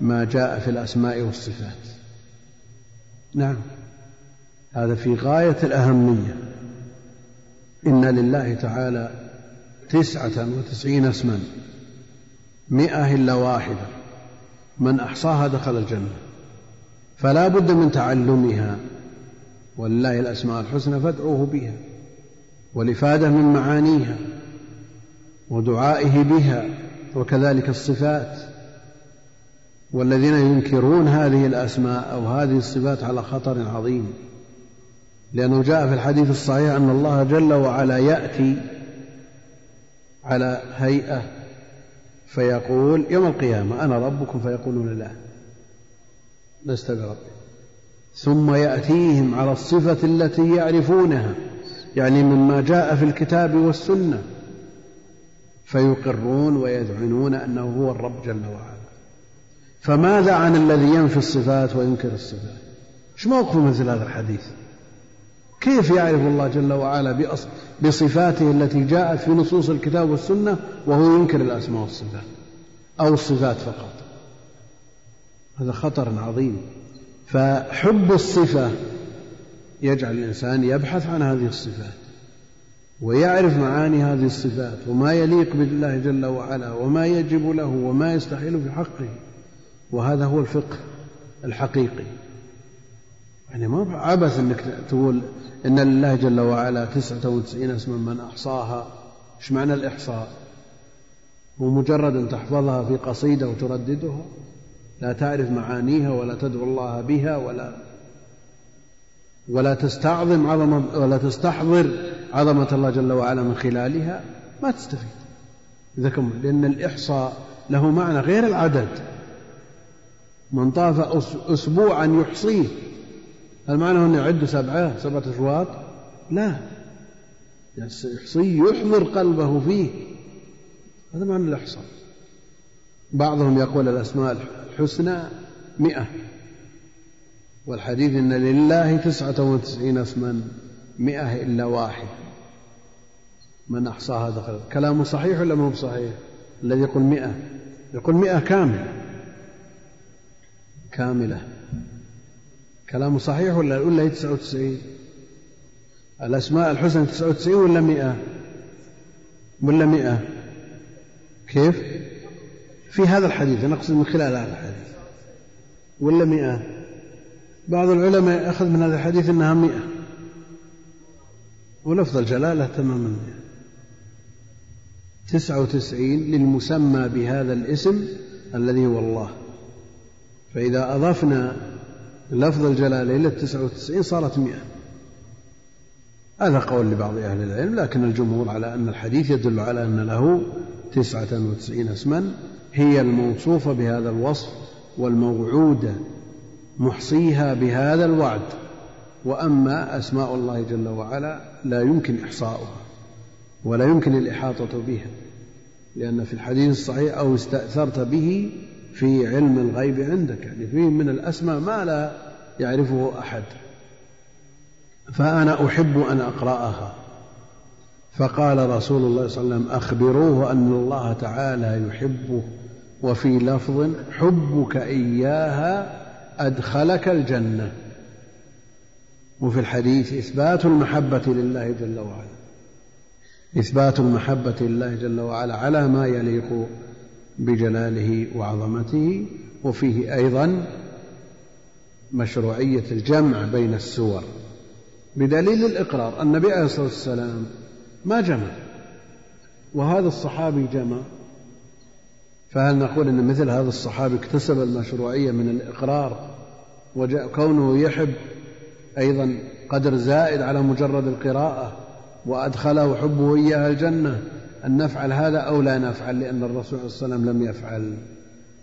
ما جاء في الأسماء والصفات. نعم. هذا في غاية الأهمية. إن لله تعالى تسعة وتسعين اسما مئة إلا واحدة من أحصاها دخل الجنة فلا بد من تعلمها ولله الأسماء الحسنى فادعوه بها والإفادة من معانيها ودعائه بها وكذلك الصفات والذين ينكرون هذه الأسماء أو هذه الصفات على خطر عظيم. لأنه جاء في الحديث الصحيح أن الله جل وعلا يأتي على هيئة فيقول يوم القيامة أنا ربكم فيقولون لا. لست برب ثم يأتيهم على الصفة التي يعرفونها يعني مما جاء في الكتاب والسنة فيقرون ويذعنون أنه هو الرب جل وعلا. فماذا عن الذي ينفي الصفات وينكر الصفات؟ إيش موقفه مثل هذا الحديث؟ كيف يعرف الله جل وعلا بصفاته التي جاءت في نصوص الكتاب والسنة وهو ينكر الأسماء والصفات؟ أو الصفات فقط. هذا خطر عظيم. فحب الصفة يجعل الإنسان يبحث عن هذه الصفات ويعرف معاني هذه الصفات وما يليق بالله جل وعلا وما يجب له وما يستحيل في حقه. وهذا هو الفقه الحقيقي. يعني ما عبث إنك تقول إن لله جل وعلا تسعة وتسعين اسما من أحصاها. إيش معنى الإحصاء؟ ومجرد أن تحفظها في قصيدة وترددها؟ لا تعرف معانيها ولا تدعو الله بها ولا ولا تستعظم عظمة ولا تستحضر عظمة الله جل وعلا من خلالها؟ ما تستفيد. إذا لأن الإحصاء له معنى غير العدد. من طاف أسبوعا يحصيه. هل معنى أنه يعد سبعة سبعة أشواط. لا. يحصيه يحضر قلبه فيه. هذا معنى الإحصاء. بعضهم يقول الأسماء الحسنى مئة. والحديث إن لله تسعة وتسعين اسما مئة إلا واحد. من أحصاها دخل كلامه صحيح ولا مو بصحيح؟ الذي يقول مئة. يقول مئة كاملة كاملة. كلامه صحيح ولا ولا هي تسعة وتسعين؟ الأسماء الحسنى تسعة وتسعين ولا مئة؟ ولا مئة؟ كيف؟ في هذا الحديث أنا أقصد من خلال هذا الحديث. ولا مئة؟ بعض العلماء أخذ من هذا الحديث أنها مئة. ولفظ الجلالة تماما. تسعة وتسعين للمسمى بهذا الاسم الذي هو الله. فإذا أضفنا لفظ الجلالة إلى التسعة وتسعين صارت مئة. هذا قول لبعض أهل العلم لكن الجمهور على أن الحديث يدل على أن له تسعة وتسعين اسما. هي الموصوفة بهذا الوصف والموعودة محصيها بهذا الوعد. وأما أسماء الله جل وعلا لا يمكن إحصاؤها ولا يمكن الإحاطة بها لأن في الحديث الصحيح أو استأثرت به في علم الغيب عندك يعني فيه من الأسماء ما لا يعرفه أحد. فأنا أحب أن أقرأها. فقال رسول الله صلى الله عليه وسلم أخبروه أن الله تعالى يحبه وفي لفظ حبك إياها أدخلك الجنة. وفي الحديث إثبات المحبة لله جل وعلا. إثبات المحبة لله جل وعلا على ما يليق بجلاله وعظمته وفيه أيضا مشروعية الجمع بين السور. بدليل الإقرار النبي عليه الصلاة والسلام ما جمع وهذا الصحابي جمع. فهل نقول أن مثل هذا الصحابي اكتسب المشروعية من الإقرار وكونه يحب أيضا قدر زائد على مجرد القراءة وأدخله حبه إياها الجنة؟ أن نفعل هذا أو لا نفعل لأن الرسول صلى الله عليه وسلم لم يفعل.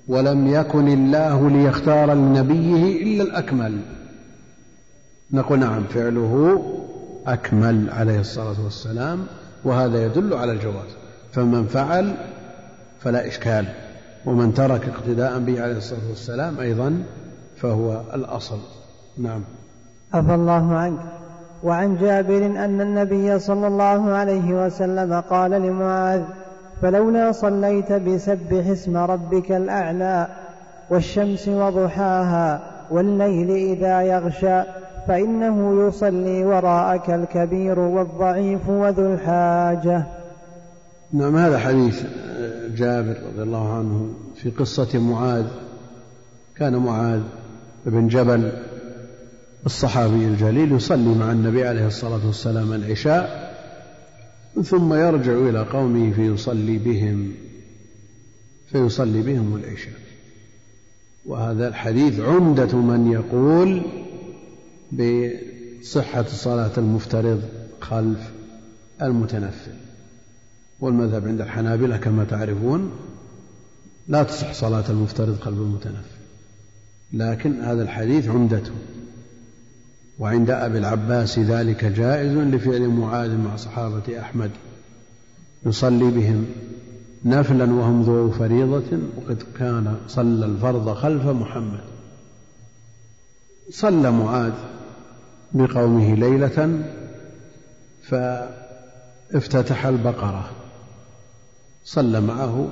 ولم يكن الله ليختار لنبيه إلا الأكمل. نقول نعم فعله أكمل عليه الصلاة والسلام وهذا يدل على الجواز. فمن فعل فلا إشكال ومن ترك اقتداء به عليه الصلاة والسلام أيضا فهو الأصل. نعم. عفى الله عنك. وعن جابر أن النبي صلى الله عليه وسلم قال لمعاذ فلولا صليت بسبح اسم ربك الأعلى والشمس وضحاها والليل إذا يغشى فإنه يصلي وراءك الكبير والضعيف وذو الحاجة. نعم هذا حديث جابر رضي الله عنه في قصة معاذ. كان معاذ بن جبل الصحابي الجليل يصلي مع النبي عليه الصلاة والسلام العشاء ثم يرجع إلى قومه فيصلي بهم فيصلي بهم العشاء. وهذا الحديث عمدة من يقول بصحة صلاة المفترض خلف المتنفل. والمذهب عند الحنابلة كما تعرفون لا تصح صلاة المفترض خلف المتنفل لكن هذا الحديث عمدته وعند أبي العباس ذلك جائز لفعل معاذ مع صحابة أحمد. يصلي بهم نفلا وهم ذو فريضة وقد كان صلى الفرض خلف محمد. صلى معاذ بقومه ليلة فافتتح البقرة. صلى معه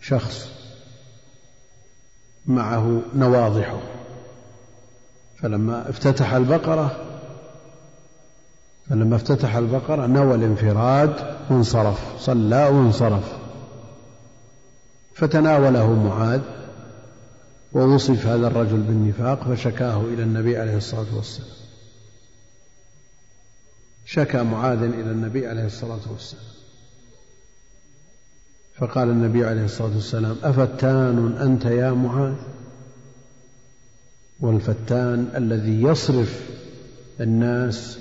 شخص معه نواضحه. فلما افتتح البقرة فلما افتتح البقرة نوى الانفراد وانصرف صلى وانصرف. فتناوله معاذ ووصف هذا الرجل بالنفاق فشكاه إلى النبي عليه الصلاة والسلام. شكى معاذ إلى النبي عليه الصلاة والسلام. فقال النبي عليه الصلاة والسلام أفتان أنت يا معاذ؟ والفتان الذي يصرف الناس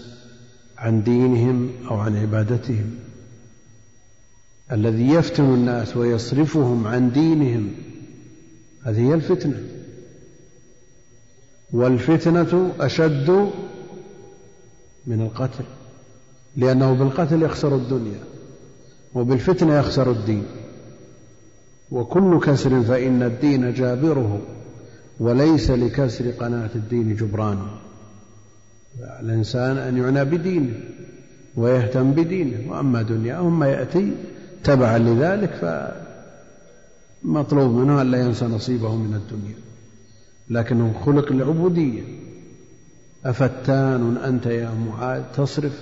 عن دينهم أو عن عبادتهم. الذي يفتن الناس ويصرفهم عن دينهم. هذه هي الفتنة. والفتنة أشد من القتل لأنه بالقتل يخسر الدنيا وبالفتنة يخسر الدين. وكل كسر فإن الدين جابره. وليس لكسر قناة الدين جبران. الإنسان أن يعنى بدينه ويهتم بدينه وأما دنياه ما يأتي تبعا لذلك فمطلوب منه أن لا ينسى نصيبه من الدنيا. لكنه خلق للعبودية أفتان أنت يا معاذ تصرف؟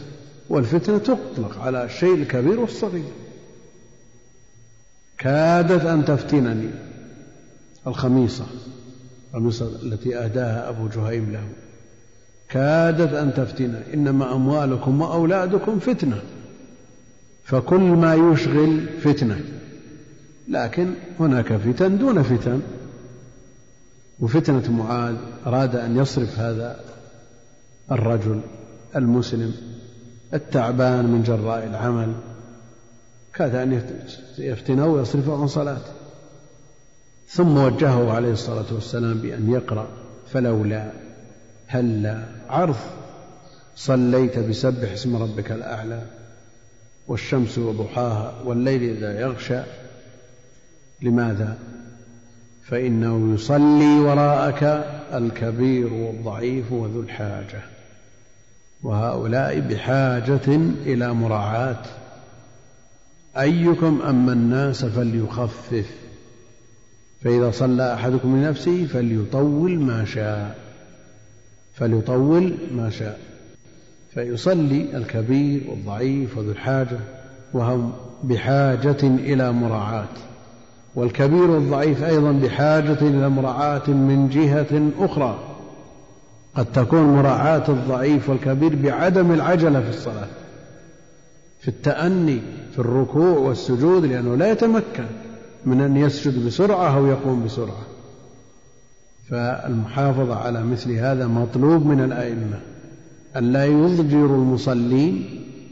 والفتنة تطلق على الشيء الكبير والصغير. كادت أن تفتنني الخميصة. الخميصة التي أهداها أبو جهيم له. كادت أن تفتن. إنما أموالكم وأولادكم فتنة. فكل ما يشغل فتنة. لكن هناك فتن دون فتن. وفتنة معاذ أراد أن يصرف هذا الرجل المسلم التعبان من جراء العمل. كاد أن يفتنه ويصرفه عن صلاته. ثم وجهه عليه الصلاة والسلام بأن يقرأ فلولا هلا عرض صليت بسبح اسم ربك الأعلى والشمس وضحاها والليل إذا يغشى لماذا؟ فإنه يصلي وراءك الكبير والضعيف وذو الحاجة. وهؤلاء بحاجة إلى مراعاة. أيكم أما الناس فليخفف. فإذا صلى أحدكم لنفسه فليطول ما شاء. فليطول ما شاء. فيصلي الكبير والضعيف وذو الحاجة وهم بحاجة إلى مراعاة. والكبير والضعيف أيضا بحاجة إلى مراعاة من جهة أخرى. قد تكون مراعاة الضعيف والكبير بعدم العجلة في الصلاة في التأني في الركوع والسجود لأنه لا يتمكن. من أن يسجد بسرعة أو يقوم بسرعة. فالمحافظة على مثل هذا مطلوب من الأئمة أن لا يضجروا المصلين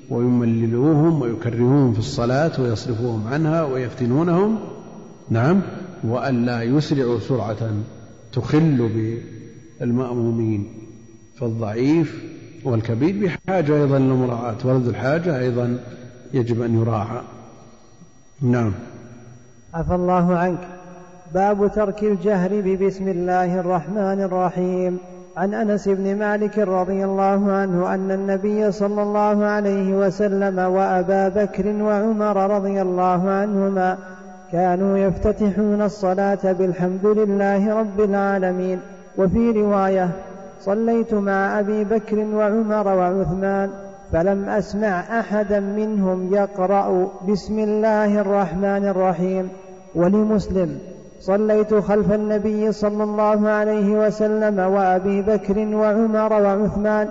ويمللوهم ويكرهوهم في الصلاة ويصرفوهم عنها ويفتنونهم. نعم. وأن لا يسرعوا سرعة تخل بالمأمومين فالضعيف والكبير بحاجة أيضا للمراعاة ولد الحاجة أيضا يجب أن يراعى. نعم. عفى الله عنك. باب ترك الجهر ببسم الله الرحمن الرحيم. عن أنس بن مالك رضي الله عنه أن النبي صلى الله عليه وسلم وأبا بكر وعمر رضي الله عنهما كانوا يفتتحون الصلاة بالحمد لله رب العالمين. وفي رواية صليت مع أبي بكر وعمر وعثمان فلم أسمع أحدا منهم يقرأ بسم الله الرحمن الرحيم. ولمسلم صليت خلف النبي صلى الله عليه وسلم وأبي بكر وعمر وعثمان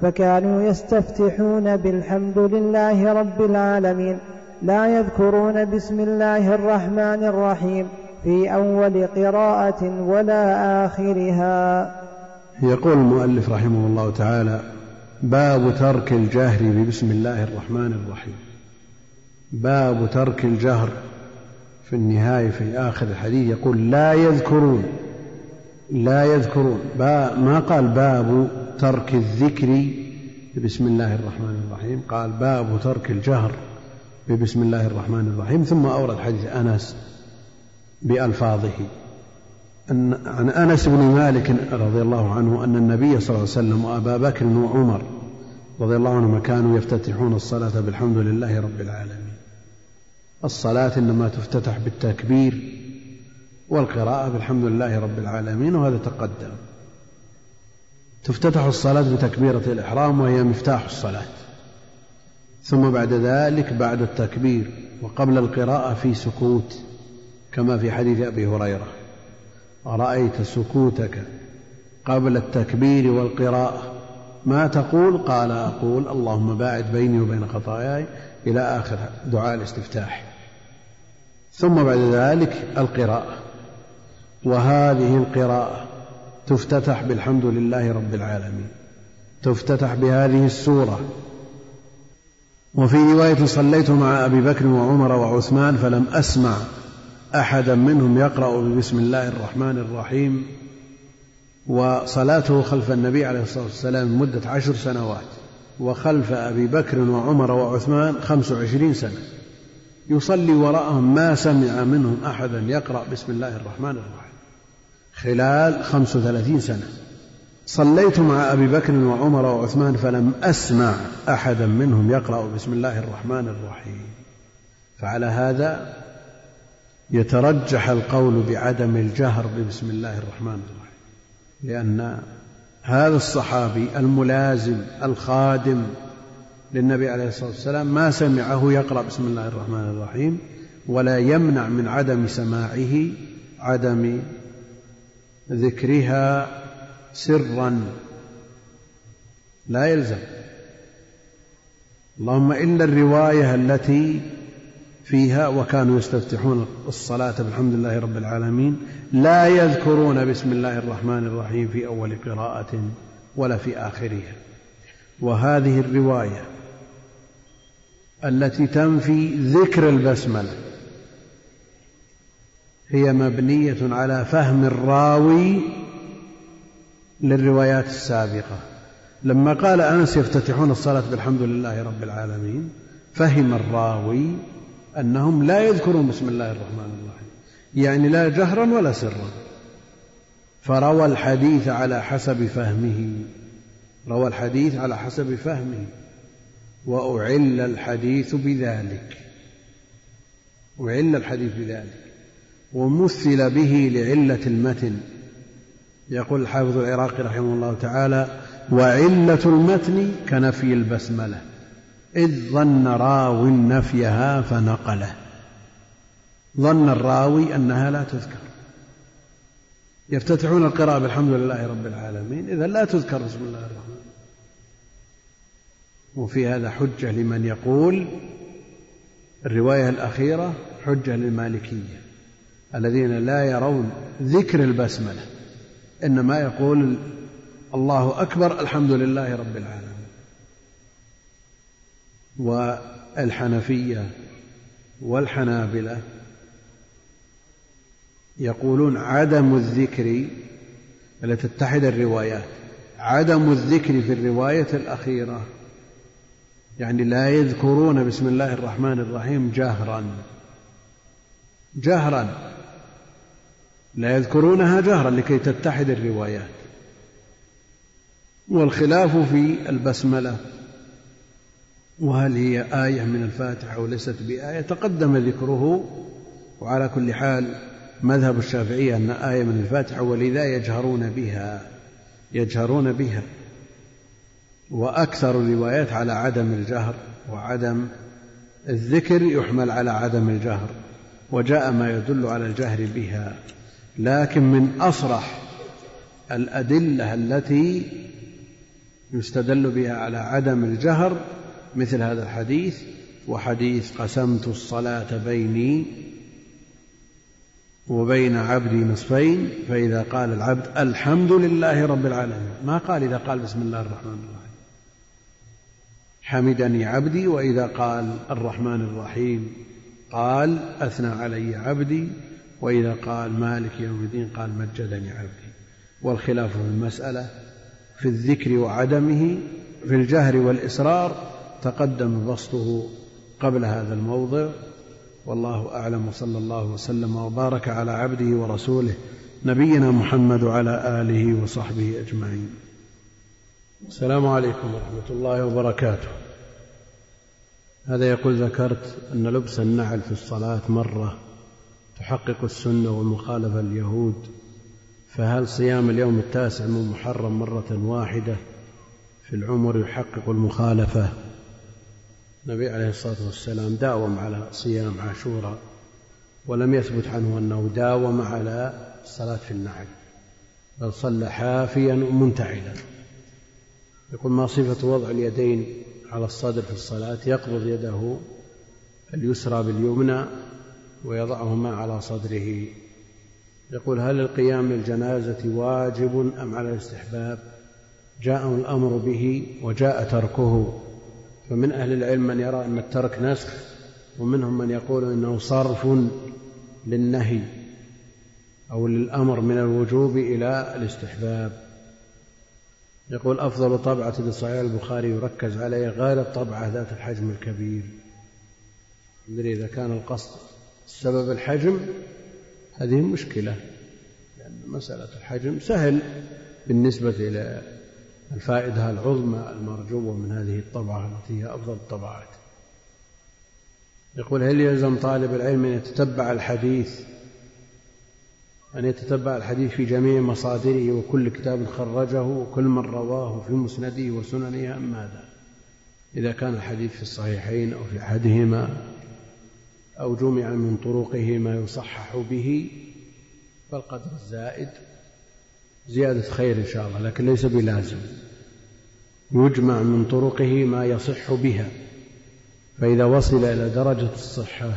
فكانوا يستفتحون بالحمد لله رب العالمين لا يذكرون بسم الله الرحمن الرحيم في أول قراءة ولا آخرها. يقول المؤلف رحمه الله تعالى باب ترك الجهر ببسم الله الرحمن الرحيم. باب ترك الجهر في النهاية في آخر الحديث يقول لا يذكرون لا يذكرون. ما قال باب ترك الذكر بسم الله الرحمن الرحيم؟ قال باب ترك الجهر ببسم الله الرحمن الرحيم. ثم أورد حديث أنس بألفاظه. أن عن أنس بن مالك رضي الله عنه أن النبي صلى الله عليه وسلم وأبا بكر وعمر رضي الله عنهما كانوا يفتتحون الصلاة بالحمد لله رب العالمين. الصلاة إنما تفتتح بالتكبير والقراءة بالحمد لله رب العالمين وهذا تقدم. تفتتح الصلاة بتكبيرة الإحرام وهي مفتاح الصلاة. ثم بعد ذلك بعد التكبير وقبل القراءة في سكوت كما في حديث أبي هريرة. أرأيت سكوتك قبل التكبير والقراءة؟ ما تقول؟ قال أقول اللهم باعد بيني وبين خطاياي إلى آخر دعاء الاستفتاح. ثم بعد ذلك القراءة. وهذه القراءة تفتتح بالحمد لله رب العالمين. تفتتح بهذه السورة. وفي رواية صليت مع أبي بكر وعمر وعثمان فلم أسمع. أحدا منهم يقرأ بسم الله الرحمن الرحيم وصلاته خلف النبي عليه الصلاة والسلام مدة عشر سنوات وخلف أبي بكر وعمر وعثمان خمس وعشرين سنة. يصلي وراءهم ما سمع منهم أحدا يقرأ بسم الله الرحمن الرحيم. خلال خمس وثلاثين سنة. صليت مع أبي بكر وعمر وعثمان فلم أسمع أحدا منهم يقرأ بسم الله الرحمن الرحيم. فعلى هذا يترجح القول بعدم الجهر ببسم الله الرحمن الرحيم. لأن هذا الصحابي الملازم الخادم للنبي عليه الصلاة والسلام ما سمعه يقرأ بسم الله الرحمن الرحيم ولا يمنع من عدم سماعه عدم ذكرها سرا. لا يلزم. اللهم إلا الرواية التي فيها وكانوا يستفتحون الصلاة بالحمد لله رب العالمين لا يذكرون بسم الله الرحمن الرحيم في أول قراءة ولا في آخرها. وهذه الرواية التي تنفي ذكر البسملة هي مبنية على فهم الراوي للروايات السابقة. لما قال أنس يفتتحون الصلاة بالحمد لله رب العالمين فهم الراوي أنهم لا يذكرون بسم الله الرحمن الرحيم. يعني لا جهرا ولا سرا. فروى الحديث على حسب فهمه. روى الحديث على حسب فهمه. وأعل الحديث بذلك. أعل الحديث بذلك. ومثل به لعلة المتن. يقول الحافظ العراقي رحمه الله تعالى وعلة المتن كنفي البسملة. إذ ظن راوي نفيها فنقله. ظن الراوي أنها لا تذكر. يفتتحون القراءة بالحمد لله رب العالمين. إذا لا تذكر بسم الله الرحمن وفي هذا حجة لمن يقول الرواية الأخيرة حجة للمالكية الذين لا يرون ذكر البسملة. إنما يقول الله أكبر الحمد لله رب العالمين. والحنفية والحنابلة يقولون عدم الذكر تتحد الروايات عدم الذكر في الرواية الأخيرة. يعني لا يذكرون بسم الله الرحمن الرحيم جهرا. جهرا. لا يذكرونها جهرا لكي تتحد الروايات والخلاف في البسملة. وهل هي آية من الفاتحة أو ليست بآية؟ تقدم ذكره وعلى كل حال مذهب الشافعية أن آية من الفاتحة ولذا يجهرون بها يجهرون بها. وأكثر الروايات على عدم الجهر وعدم الذكر يحمل على عدم الجهر وجاء ما يدل على الجهر بها. لكن من أصرح الأدلة التي يستدل بها على عدم الجهر مثل هذا الحديث وحديث قسمت الصلاة بيني وبين عبدي نصفين فإذا قال العبد الحمد لله رب العالمين. ما قال إذا قال بسم الله الرحمن الرحيم. حمدني عبدي وإذا قال الرحمن الرحيم قال أثنى علي عبدي وإذا قال مالك يوم الدين قال مجدني عبدي. والخلاف في المسألة في الذكر وعدمه في الجهر والإسرار تقدم بسطه قبل هذا الموضع. والله أعلم وصلى الله وسلم وبارك على عبده ورسوله نبينا محمد وعلى آله وصحبه أجمعين. السلام عليكم ورحمة الله وبركاته. هذا يقول ذكرت أن لبس النعل في الصلاة مرة تحقق السنة والمخالفة اليهود فهل صيام اليوم التاسع من محرم مرة واحدة في العمر يحقق المخالفة؟ النبي عليه الصلاة والسلام داوم على صيام عاشوراء ولم يثبت عنه أنه داوم على الصلاة في النعل بل صلى حافيا ومنتعلا يقول ما صفة وضع اليدين على الصدر في الصلاة؟ يقبض يده اليسرى باليمنى ويضعهما على صدره. يقول هل القيام للجنازة واجب أم على الاستحباب؟ جاء الأمر به وجاء تركه. فمن أهل العلم من يرى أن الترك نسخ ومنهم من يقول إنه صرف للنهي أو للأمر من الوجوب إلى الاستحباب. يقول أفضل طبعة لصحيح البخاري يركز عليه غير الطبعة ذات الحجم الكبير. ندري إذا كان القصد السبب الحجم هذه مشكلة لأن مسألة الحجم سهل بالنسبة إلى الفائدة العظمى المرجوة من هذه الطبعة التي هي أفضل الطبعات. يقول هل يلزم طالب العلم أن يتتبع الحديث أن يتتبع الحديث في جميع مصادره وكل كتاب خرجه وكل من رواه في مسنده وسننه أم ماذا؟ إذا كان الحديث في الصحيحين أو في أحدهما أو جمع من طرقه ما يصحح به فالقدر الزائد زيادة خير إن شاء الله لكن ليس بلازم. يجمع من طرقه ما يصح بها فإذا وصل إلى درجة الصحة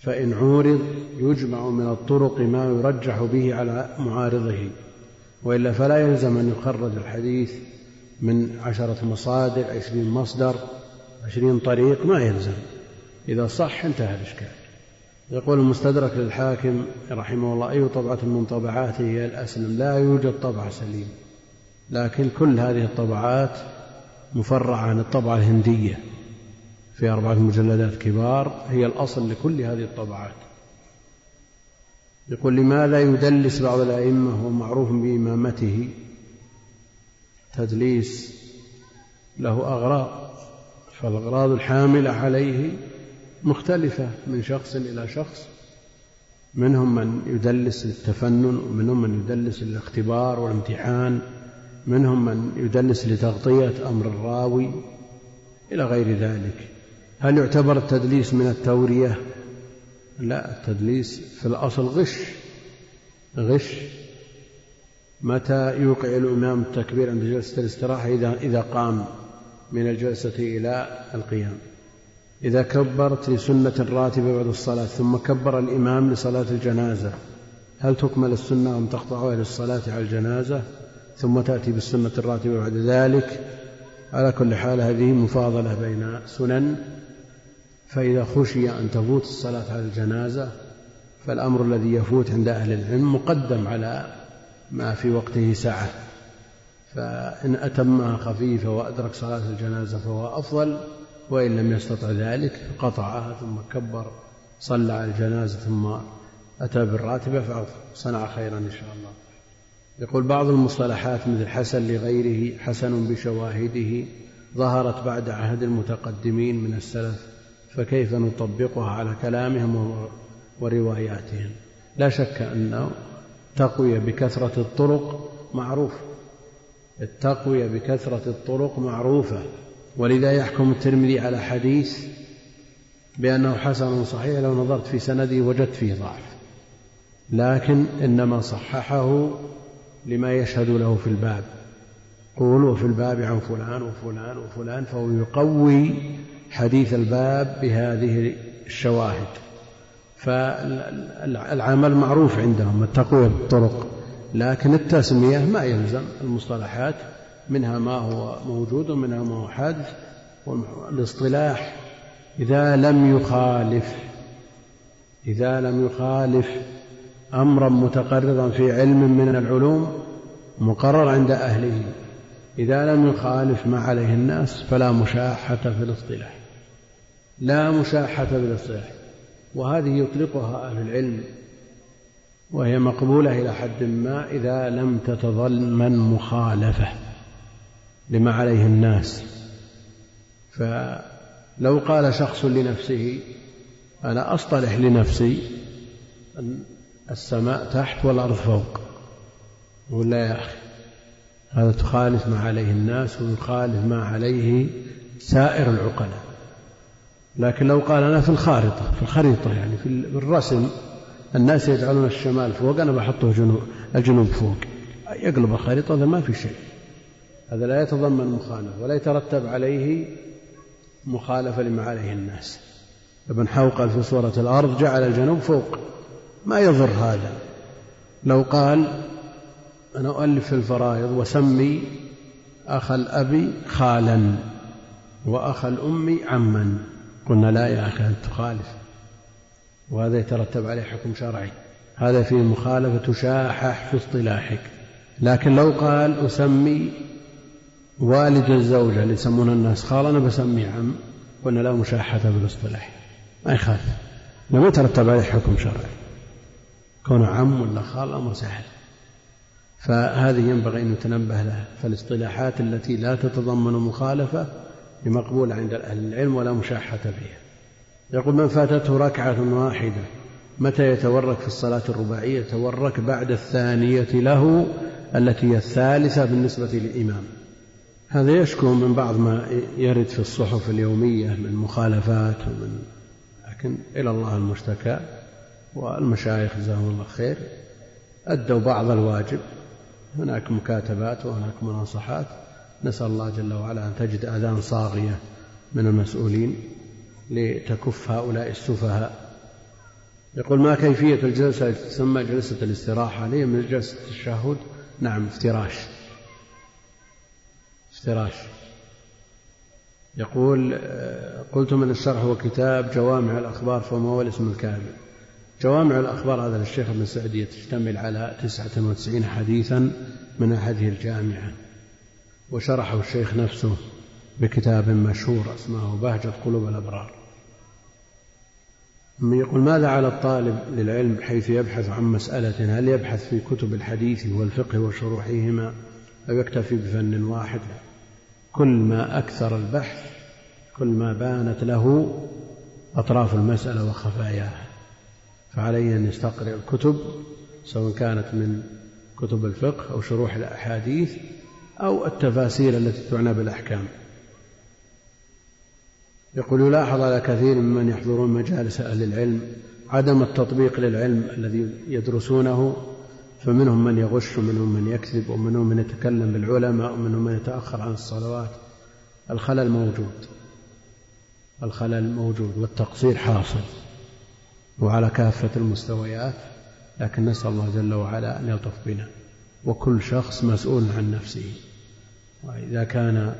فإن عورض يجمع من الطرق ما يرجح به على معارضه وإلا فلا يلزم أن يخرج الحديث من عشرة مصادر عشرين مصدر عشرين طريق ما يلزم. إذا صح انتهى الإشكال. يقول المستدرك للحاكم رحمه الله أي طبعة من طبعاته هي الأسلم؟ لا يوجد طبعة سليم لكن كل هذه الطبعات مفرعة عن الطبعة الهندية. في أربعة مجلدات كبار هي الأصل لكل هذه الطبعات. يقول لماذا يدلس بعض الأئمة وهو معروف بإمامته؟ تدليس له أغراض فالأغراض الحاملة عليه مختلفة من شخص إلى شخص. منهم من يدلس للتفنن ومنهم من يدلس للاختبار والامتحان. منهم من يدلس لتغطية أمر الراوي إلى غير ذلك. هل يعتبر التدليس من التورية؟ لا التدليس في الأصل غش. غش. متى يوقع الإمام التكبير عند جلسة الاستراحة؟ إذا إذا قام من الجلسة إلى القيام. إذا كبرت لسنة راتبة بعد الصلاة ثم كبر الإمام لصلاة الجنازة هل تكمل السنة أم تقطعها للصلاة على الجنازة؟ ثم تأتي بالسنة الراتبة بعد ذلك. على كل حال هذه مفاضلة بين سنن. فإذا خشي أن تفوت الصلاة على الجنازة فالأمر الذي يفوت عند أهل العلم مقدم على ما في وقته سعة فإن أتمها خفيفة وأدرك صلاة الجنازة فهو أفضل وإن لم يستطع ذلك قطعها ثم كبر صلى على الجنازة ثم أتى بالراتبة فصنع خيرا إن شاء الله. يقول بعض المصطلحات مثل حسن لغيره حسن بشواهده ظهرت بعد عهد المتقدمين من السلف فكيف نطبقها على كلامهم ورواياتهم؟ لا شك أن التقوية بكثرة الطرق معروف التقوية بكثرة الطرق معروفة. ولذا يحكم الترمذي على حديث بأنه حسن صحيح لو نظرت في سنده وجدت فيه ضعف. لكن إنما صححه لما يشهد له في الباب. قول وفي الباب عن فلان وفلان وفلان فهو يقوي حديث الباب بهذه الشواهد. فالعمل معروف عندهم التقوية بالطرق لكن التسمية ما يلزم. المصطلحات منها ما هو موجود ومنها ما هو حادث والاصطلاح إذا لم يخالف إذا لم يخالف أمرا متقررا في علم من العلوم مقرر عند أهله. إذا لم يخالف ما عليه الناس فلا مشاحة في الاصطلاح. لا مشاحة في الاصطلاح. وهذه يطلقها أهل العلم. وهي مقبولة إلى حد ما إذا لم تتضمن مخالفة لما عليه الناس. فلو قال شخص لنفسه أنا أصطلح لنفسي السماء تحت والأرض فوق. ولا يا أخي هذا تخالف ما عليه الناس ويخالف ما عليه سائر العقلاء. لكن لو قال أنا في الخارطة في الخريطة يعني في الرسم الناس يجعلون الشمال فوق أنا بحطه جنوب الجنوب فوق. يقلب الخريطة هذا ما في شيء. هذا لا يتضمن مخالفة ولا يترتب عليه مخالفة لما عليه الناس. ابن حوقل في سورة الأرض جعل الجنوب فوق. ما يضر هذا. لو قال أنا أؤلف الفرائض وسمي أخ الأب خالا وأخ الأم عما. قلنا لا يا أخي أنت تخالف وهذا يترتب عليه حكم شرعي. هذا فيه مخالفة تشاحح في اصطلاحك. لكن لو قال أسمي والد الزوجة اللي يسمون الناس خال أنا بسمي عم. قلنا لا مشاحة بالإصطلاح. ما يخالف. لم يترتب عليه حكم شرعي. كونه عم ولا خال أمر سهل. فهذه ينبغي أن يتنبه لها. فالاصطلاحات التي لا تتضمن مخالفة بمقبولة عند أهل العلم ولا مشاحة فيها. يقول من فاتته ركعة واحدة متى يتورك في الصلاة الرباعية؟ يتورك بعد الثانية له التي هي الثالثة بالنسبة للإمام. هذا يشكو من بعض ما يرد في الصحف اليومية من مخالفات ومن لكن إلى الله المشتكى. والمشايخ جزاهم الله خير. أدوا بعض الواجب. هناك مكاتبات وهناك مناصحات. نسأل الله جل وعلا أن تجد آذان صاغية من المسؤولين لتكف هؤلاء السفهاء. يقول ما كيفية الجلسة؟ تسمى جلسة الاستراحة. هي من جلسة التشهد؟ نعم افتراش. افتراش. يقول قلت من الشرح هو كتاب جوامع الأخبار فما هو الاسم الكامل جوامع الأخبار. هذا للشيخ ابن سعدية تشتمل على تسعة وتسعين حديثا من هذه الجامعة وشرحه الشيخ نفسه بكتاب مشهور اسمه بهجة قلوب الأبرار. يقول ماذا على الطالب للعلم حيث يبحث عن مسألة؟ هل يبحث في كتب الحديث والفقه وشروحهما أو يكتفي بفن واحد؟ كل ما أكثر البحث كل ما بانت له أطراف المسألة وخفاياها فعليه أن يستقرئ الكتب سواء كانت من كتب الفقه أو شروح الأحاديث أو التفاسير التي تعنى بالأحكام. يقول يلاحظ على كثير ممن يحضرون مجالس أهل العلم عدم التطبيق للعلم الذي يدرسونه فمنهم من يغش ومنهم من يكذب ومنهم من يتكلم بالعلماء ومنهم من يتأخر عن الصلوات. الخلل موجود. الخلل موجود والتقصير حاصل. وعلى كافة المستويات لكن نسأل الله جل وعلا أن يلطف بنا وكل شخص مسؤول عن نفسه. وإذا كان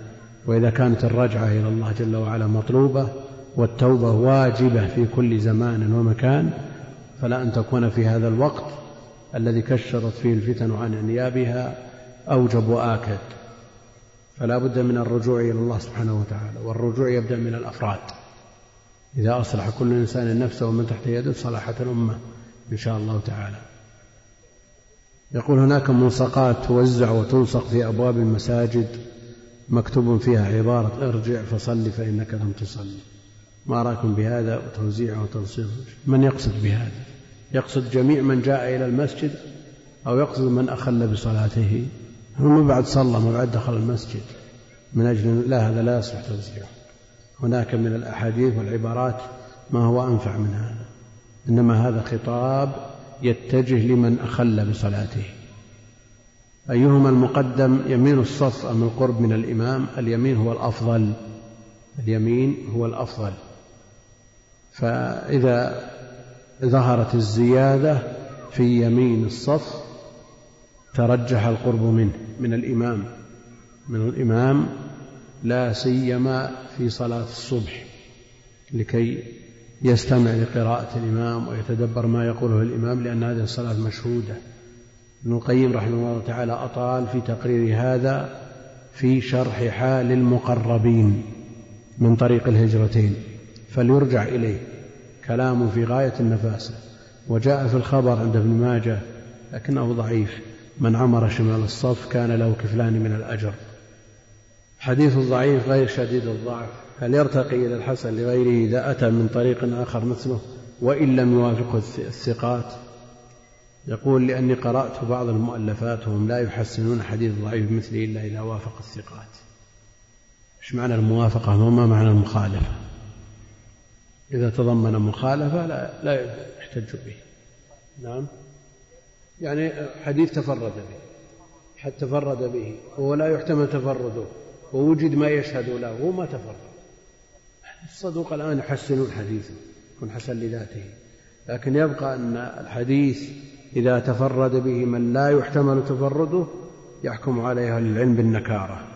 وإذا كانت الرجعة إلى الله جل وعلا مطلوبة والتوبة واجبة في كل زمان ومكان فلا أن تكون في هذا الوقت الذي كشرت فيه الفتن عن أنيابها أوجب وآكد. فلا بد من الرجوع إلى الله سبحانه وتعالى والرجوع يبدأ من الأفراد. إذا أصلح كل إنسان نفسه ومن تحت يده صلحت الأمة إن شاء الله تعالى. يقول هناك ملصقات توزع وتلصق في أبواب المساجد مكتوب فيها عبارة ارجع فصل فإنك لم تصلي. ما رأيكم بهذا وتوزيعه وتلصيقه من يقصد بهذا؟ يقصد جميع من جاء إلى المسجد أو يقصد من أخل بصلاته؟ ما بعد صلى ما بعد دخل المسجد. من أجل لا هذا لا يصلح توزيعه. هناك من الأحاديث والعبارات ما هو أنفع من هذا. إنما هذا خطاب يتجه لمن أخل بصلاته. أيهما المقدم يمين الصف أم القرب من الإمام؟ اليمين هو الأفضل. اليمين هو الأفضل. فإذا ظهرت الزيادة في يمين الصف ترجح القرب منه من الإمام. من الإمام لا سيما في صلاة الصبح لكي يستمع لقراءة الإمام ويتدبر ما يقوله الإمام لأن هذه الصلاة مشهودة. ابن القيم رحمه الله تعالى أطال في تقرير هذا في شرح حال المقربين من طريق الهجرتين. فليرجع إليه. كلام في غاية النفاسة وجاء في الخبر عند ابن ماجه لكنه ضعيف. من عمر شمال الصف كان له كفلان من الأجر. حديث ضعيف غير شديد الضعف. هل يرتقي إلى الحسن لغيره إذا أتى من طريق آخر مثله وإن لم يوافقه الثقات؟ يقول لأني قرأت بعض المؤلفات وهم لا يحسنون حديث ضعيف مثله إلا إذا وافق الثقات. إيش معنى الموافقة؟ وما معنى المخالفة؟ إذا تضمن مخالفة لا, لا يحتج به. نعم. يعني حديث تفرد به حد تفرد به وهو لا يحتمل تفرده. ووجد ما يشهد له هو ما تفرد الصدوق الآن يحسنون حديثه يكون حسن لذاته. لكن يبقى أن الحديث إذا تفرد به من لا يحتمل تفرده يحكم عليه العلم بالنكارة.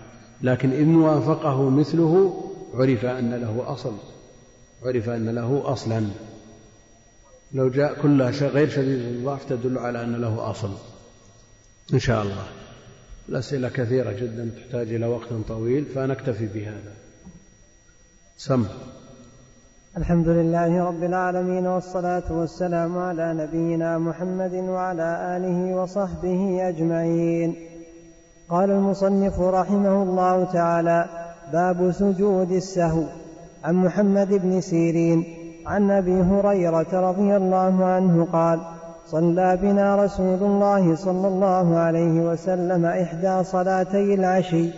لكن إن وافقه مثله عرف أن له أصل عرف أن له أصلا. لو جاء كلها غير شديد الضعف تدل على أن له أصل. إن شاء الله. الأسئلة كثيرة جدا تحتاج إلى وقت طويل فنكتفي بهذا. سم. الحمد لله رب العالمين والصلاة والسلام على نبينا محمد وعلى آله وصحبه أجمعين. قال المصنف رحمه الله تعالى باب سجود السهو. عن محمد بن سيرين عن أبي هريرة رضي الله عنه قال صلى بنا رسول الله صلى الله عليه وسلم إحدى صلاتي العشي.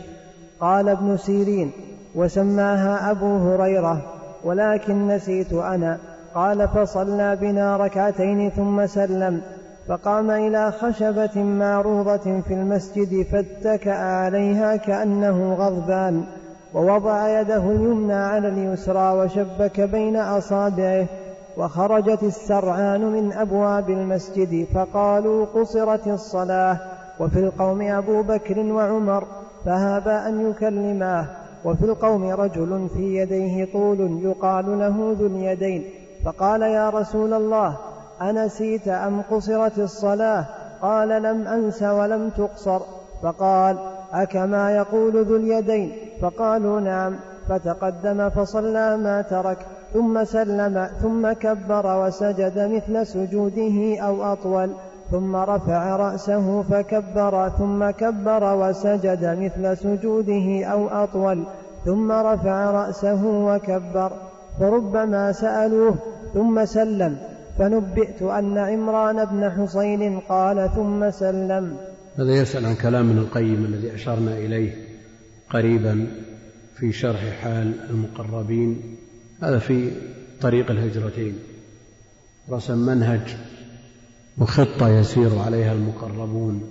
قال ابن سيرين وسماها أبو هريرة ولكن نسيت أنا. قال فصلى بنا ركعتين ثم سلم. فقام إلى خشبة معروضة في المسجد فاتكأ عليها كأنه غضبان ووضع يده اليمنى على اليسرى وشبك بين أصابعه. وخرجت السرعان من أبواب المسجد فقالوا قصرت الصلاة وفي القوم أبو بكر وعمر فهابا أن يكلماه وفي القوم رجل في يديه طول يقال له ذو اليدين فقال يا رسول الله أنسيت أم قصرت الصلاة؟ قال لم أنس ولم تقصر فقال أكما يقول ذو اليدين؟ فقالوا نعم فتقدم فصلى ما ترك ثم سلم ثم كبر وسجد مثل سجوده أو أطول ثم رفع رأسه فكبر ثم كبر وسجد مثل سجوده أو أطول ثم رفع رأسه وكبر. فربما سألوه ثم سلم فنبئت أن عمران بن حصين قال ثم سلم. هذا يسأل عن كلام من القيم الذي أشرنا إليه قريبا في شرح حال المقربين هذا في طريق الهجرتين. رسم منهج وخطة يسير عليها المقربون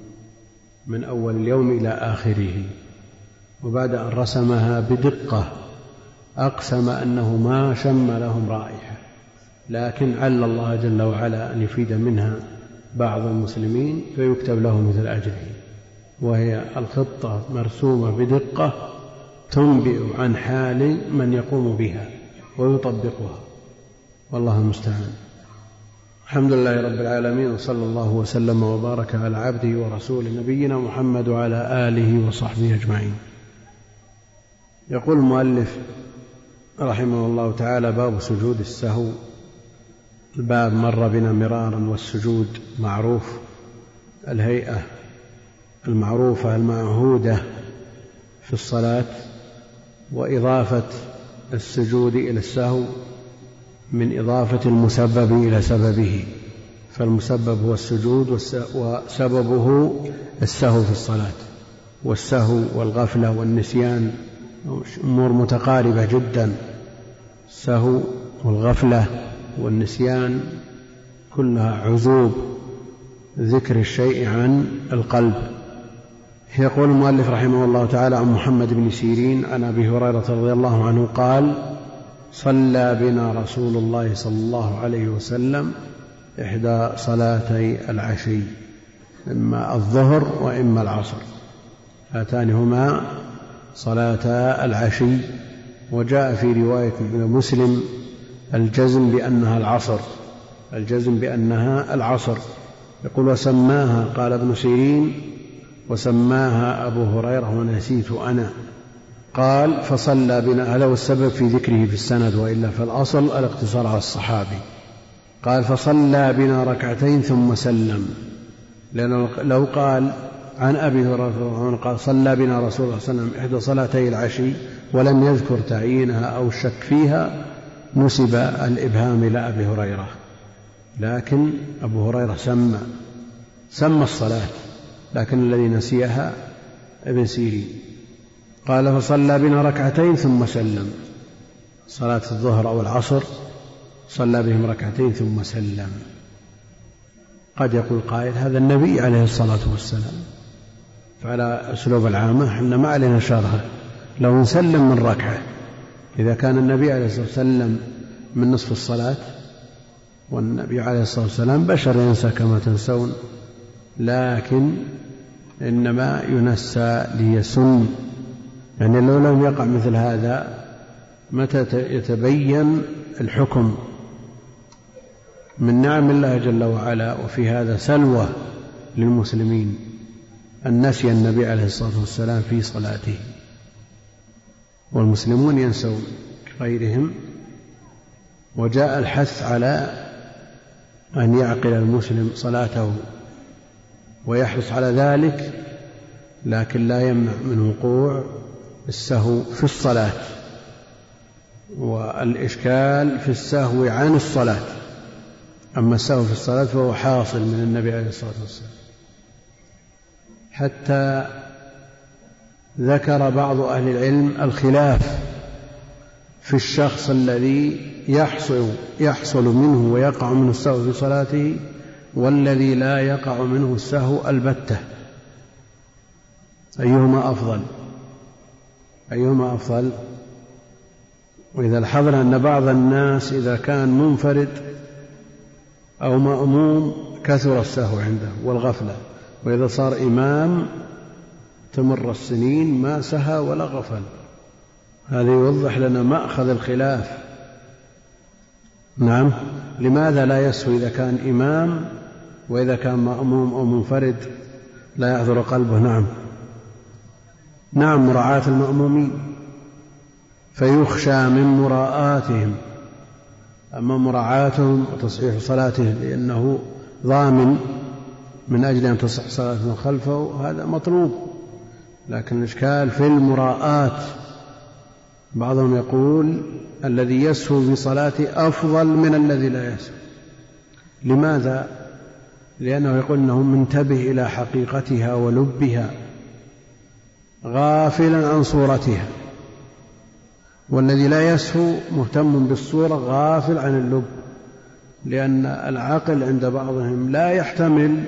من أول اليوم إلى آخره. وبعد أن رسمها بدقة أقسم أنه ما شم لهم رائحة. لكن عل الله جل وعلا أن يفيد منها بعض المسلمين فيكتب له مثل أجره. وهي الخطة مرسومة بدقة تنبئ عن حال من يقوم بها. ويطبقها. والله المستعان. الحمد لله رب العالمين وصلى الله وسلم وبارك على عبده ورسوله نبينا محمد وعلى آله وصحبه أجمعين. يقول المؤلف رحمه الله تعالى باب سجود السهو. الباب مر بنا مرارا والسجود معروف. الهيئة المعروفة المعهودة في الصلاة وإضافة السجود إلى السهو من إضافة المسبب إلى سببه فالمسبب هو السجود وسببه السهو في الصلاة والسهو والغفلة والنسيان أمور متقاربة جدا السهو والغفلة والنسيان كلها عزوب ذكر الشيء عن القلب. يقول المؤلف رحمه الله تعالى عن محمد بن سيرين عن أبي هريرة رضي الله عنه قال صلى بنا رسول الله صلى الله عليه وسلم إحدى صلاتي العشي إما الظهر وإما العصر هاتان هما صلاتا العشي وجاء في رواية مسلم الجزم بأنها العصر الجزم بأنها العصر يقول وسماها قال ابن سيرين وسماها أبو هريرة ونسيت أنا. قال فصلى بنا. هذا هو السبب في ذكره في السند وإلا فالأصل الاقتصار على الصحابي. قال فصلى بنا ركعتين ثم سلم. لأنه لو قال عن أبي هريرة قال صلى بنا رسول الله صلى الله عليه وسلم إحدى صلاتي العشي ولم يذكر تعيينها أو الشك فيها نسب الإبهام إلى أبي هريرة. لكن أبو هريرة سمى سمى الصلاة. لكن الذي نسيها ابن سيرين. قال فصلى بنا ركعتين ثم سلم. صلاة الظهر أو العصر صلى بهم ركعتين ثم سلم. قد يقول قائل هذا النبي عليه الصلاة والسلام. فعلى أسلوب العامة إحنا ما علينا شرها لو نسلم من ركعة. إذا كان النبي عليه الصلاة والسلام من نصف الصلاة والنبي عليه الصلاة والسلام بشر ينسى كما تنسون. لكن إنما ينسى ليسن. يعني لو لم يقع مثل هذا متى يتبين الحكم؟ من نعم الله جل وعلا وفي هذا سلوى للمسلمين أن نسي النبي عليه الصلاة والسلام في صلاته. والمسلمون ينسون كغيرهم وجاء الحث على أن يعقل المسلم صلاته. ويحرص على ذلك لكن لا يمنع من وقوع السهو في الصلاة. والإشكال في السهو عن الصلاة. أما السهو في الصلاة فهو حاصل من النبي عليه الصلاة والسلام. حتى ذكر بعض أهل العلم الخلاف في الشخص الذي يحصل يحصل منه ويقع منه السهو في صلاته والذي لا يقع منه السهو البتة. أيهما أفضل؟ أيهما أفضل؟ وإذا لاحظنا أن بعض الناس إذا كان منفرد أو مأموم كثر السهو عنده والغفلة. وإذا صار إمام تمر السنين ما سهى ولا غفل. هذا يوضح لنا مأخذ الخلاف. نعم لماذا لا يسهو إذا كان إمام وإذا كان مأموم أو منفرد لا يحضر قلبه. نعم. نعم مراعاة المأمومين فيخشى من مراءاتهم. أما مراعاتهم وتصحيح صلاته لأنه ضامن من أجل أن تصح صلاة خلفه هذا مطلوب. لكن الإشكال في المراءات بعضهم يقول الذي يسهو في صلاته أفضل من الذي لا يسهو. لماذا؟ لأنه يقول أنه منتبه إلى حقيقتها ولبها غافلا عن صورتها. والذي لا يسهو مهتم بالصورة غافل عن اللب لأن العقل عند بعضهم لا يحتمل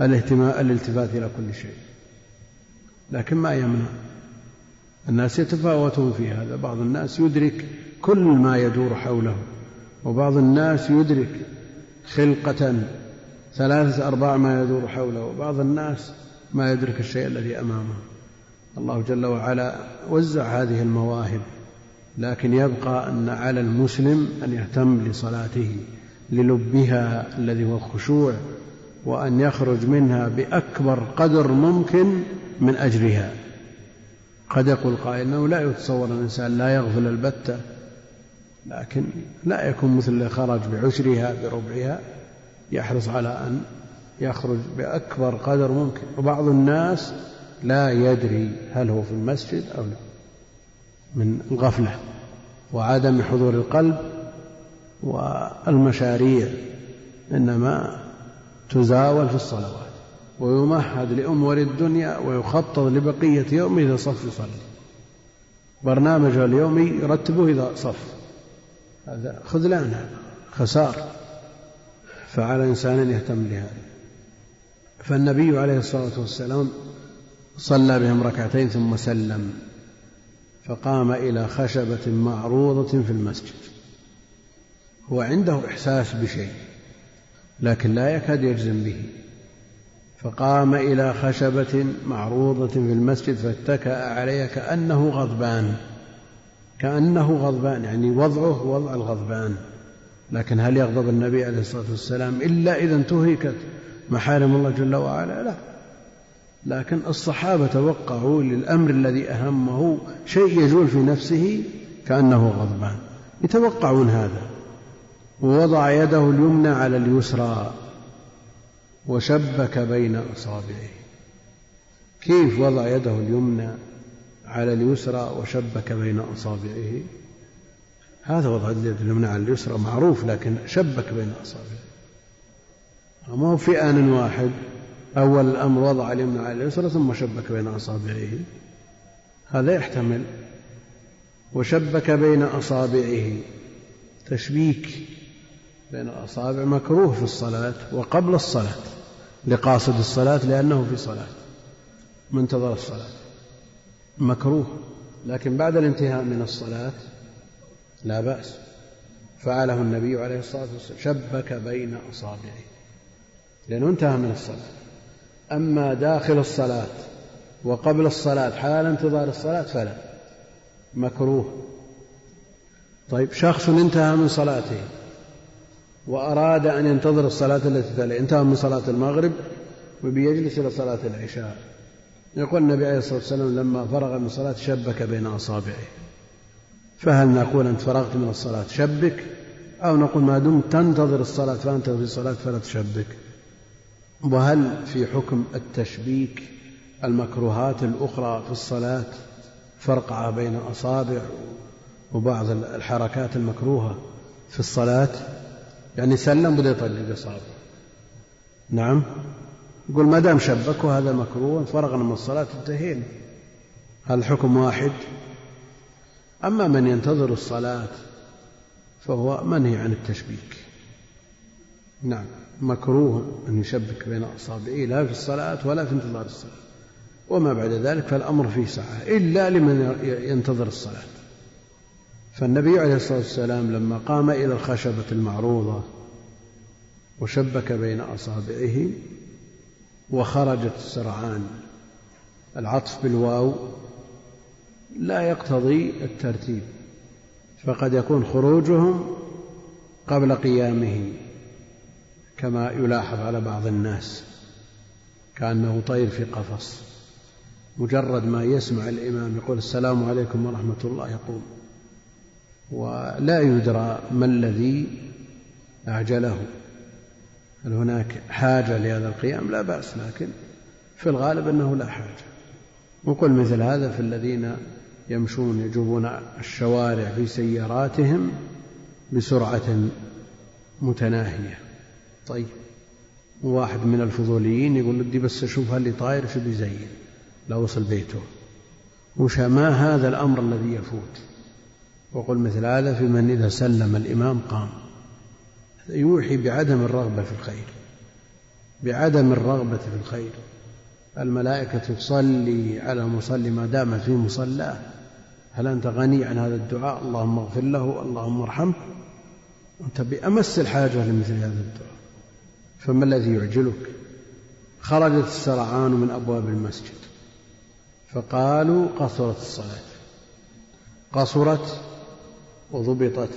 الالتفات إلى كل شيء. لكن ما يمنع. الناس يتفاوتون في هذا. بعض الناس يدرك كل ما يدور حوله وبعض الناس يدرك خلقة ثلاثة أرباع ما يدور حوله وبعض الناس ما يدرك الشيء الذي أمامه. الله جل وعلا وزع هذه المواهب لكن يبقى أن على المسلم أن يهتم لصلاته للبها الذي هو الخشوع وأن يخرج منها بأكبر قدر ممكن من أجرها. قد يقول قائل أنه لا يتصور الإنسان لا يغفل البتة لكن لا يكون مثل اللي خرج بعشرها بربعها. يحرص على أن يخرج بأكبر قدر ممكن. وبعض الناس لا يدري هل هو في المسجد أو لا من الغفلة وعدم حضور القلب والمشاريع إنما تزاول في الصلوات ويمهد لأمور الدنيا ويخطط لبقية يومه إذا صف يصلي. برنامجه اليومي يرتبه إذا صف. هذا خذلان هذا خسار. فعلى الإنسان أن يهتم بهذا فالنبي عليه الصلاة والسلام صلى بهم ركعتين ثم سلم فقام إلى خشبة معروضة في المسجد. هو عنده إحساس بشيء لكن لا يكاد يجزم به. فقام إلى خشبة معروضة في المسجد فاتكأ عليها كأنه غضبان كأنه غضبان يعني وضعه وضع الغضبان. لكن هل يغضب النبي عليه الصلاة والسلام إلا إذا انتهكت محارم الله جل وعلا؟ لا. لكن الصحابة توقعوا للأمر الذي أهمه شيء يجول في نفسه كأنه غضبان. يتوقعون هذا. ووضع يده اليمنى على اليسرى وشبك بين أصابعه. كيف وضع يده اليمنى على اليسرى وشبك بين أصابعه؟ هذا وضع اليد اليمنى على اليسرى معروف لكن شبك بين أصابعه ما هو في آن واحد أول الأمر وضع اليمنى على اليسرى ثم شبك بين أصابعه. هذا يحتمل. وشبك بين أصابعه. تشبيك بين الأصابع مكروه في الصلاة وقبل الصلاة لقاصد الصلاة لأنه في صلاة منتظر الصلاة. مكروه لكن بعد الانتهاء من الصلاة لا بأس. فعله النبي عليه الصلاة والسلام. شبك بين أصابعه. لأنه انتهى من الصلاة. أما داخل الصلاة وقبل الصلاة حال انتظار الصلاة فلا. مكروه. طيب شخص انتهى من صلاته وأراد أن ينتظر الصلاة التي تلي انتهى من صلاة المغرب وبيجلس إلى صلاة العشاء. يقول النبي عليه الصلاة والسلام لما فرغ من الصلاة شبك بين أصابعه. فهل نقول أنت فرغت من الصلاة شبك أو نقول ما دمت تنتظر الصلاة فأنت في الصلاة فلا تشبك. وهل في حكم التشبيك المكروهات الأخرى في الصلاة فرقعة بين أصابع وبعض الحركات المكروهة في الصلاة؟ يعني سلم بده يطلق إصابعه نعم. يقول ما دام شبك وهذا مكروه فرغنا من الصلاة انتهينا. هذا الحكم واحد؟ أما من ينتظر الصلاة فهو منهي عن التشبيك. نعم مكروه أن يشبك بين أصابعه لا في الصلاة ولا في انتظار الصلاة. وما بعد ذلك فالأمر فيه سعة إلا لمن ينتظر الصلاة. فالنبي عليه الصلاة والسلام لما قام إلى الخشبة المعروضة وشبك بين أصابعه وخرجت السرعان العطف بالواو لا يقتضي الترتيب فقد يكون خروجهم قبل قيامه كما يلاحظ على بعض الناس كأنه طير في قفص مجرد ما يسمع الإمام يقول السلام عليكم ورحمة الله يقوم. ولا يدرى ما الذي أعجله. هل هناك حاجة لهذا القيام؟ لا بأس لكن في الغالب أنه لا حاجة. وقل مثل هذا في الذين يمشون يجوبون الشوارع في سياراتهم بسرعة متناهية. طيب واحد من الفضوليين يقول بدي بس أشوف هل طاير شو بيزين. لو وصل بيته. وش ما هذا الأمر الذي يفوت؟ وقل مثل هذا في من إذا سلم الإمام قام. يوحي بعدم الرغبة في الخير. بعدم الرغبة في الخير. الملائكة تصلي على المصلي ما دام في مصلاه. هل أنت غني عن هذا الدعاء؟ اللهم اغفر له اللهم ارحمه. أنت بأمس الحاجة لمثل هذا الدعاء. فما الذي يعجلك؟ خرجت السرعان من أبواب المسجد. فقالوا قصرت الصلاة. قصرت وضبطت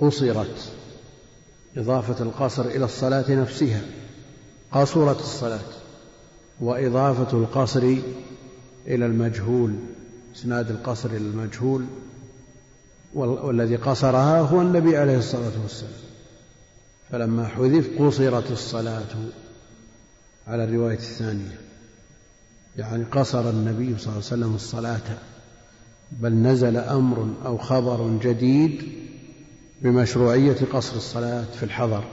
قصرت. إضافة القصر إلى الصلاة نفسها. قصرت الصلاة. وإضافة القصر إلى المجهول. إسناد القصر إلى المجهول والذي قصرها هو النبي عليه الصلاة والسلام. فلما حذف قصرت الصلاة على الرواية الثانية. يعني قصر النبي صلى الله عليه وسلم الصلاة. بل نزل أمر أو خبر جديد بمشروعية قصر الصلاة في الحضر.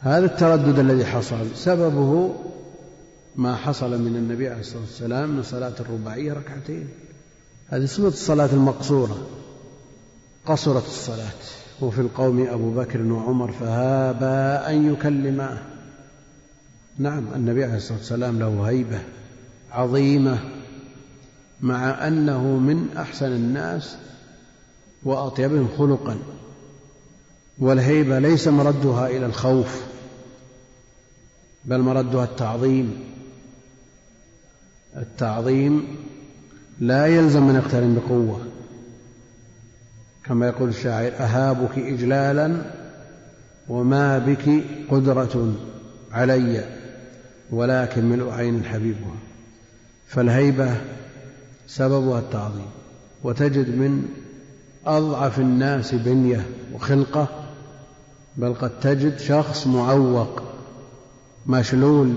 هذا التردد الذي حصل سببه ما حصل من النبي عليه الصلاة والسلام من صلاة الرباعية ركعتين. هذه صفة الصلاة المقصورة قصرت الصلاة وفي القوم أبو بكر وعمر فهابا أن يكلماه نعم النبي عليه الصلاة والسلام له هيبة عظيمة مع أنه من أحسن الناس وأطيبهم خلقا. والهيبة ليس مردها إلى الخوف بل مردها التعظيم. التعظيم لا يلزم من يقترن بقوة. كما يقول الشاعر أهابك إجلالا وما بك قدرة علي ولكن ملء عين حبيبها فالهيبة سببها التعظيم وتجد من أضعف الناس بنية وخلقة بل قد تجد شخص معوق مشلول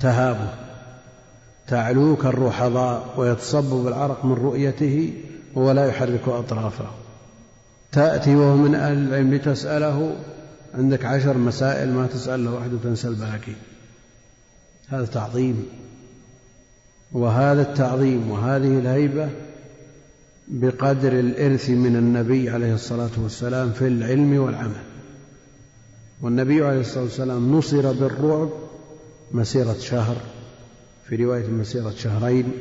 تهابه. تعلوك الرحضاء ويتصبب العرق من رؤيته ولا يحرك أطرافه. تأتي وهو من أهل العلم لتسأله عندك عشر مسائل ما تسأل له واحد وتنسى الباقي. هذا تعظيم. وهذا التعظيم وهذه الهيبة بقدر الإرث من النبي عليه الصلاة والسلام في العلم والعمل. والنبي عليه الصلاة والسلام نصر بالرعب مسيرة شهر. في رواية مسيرة شهرين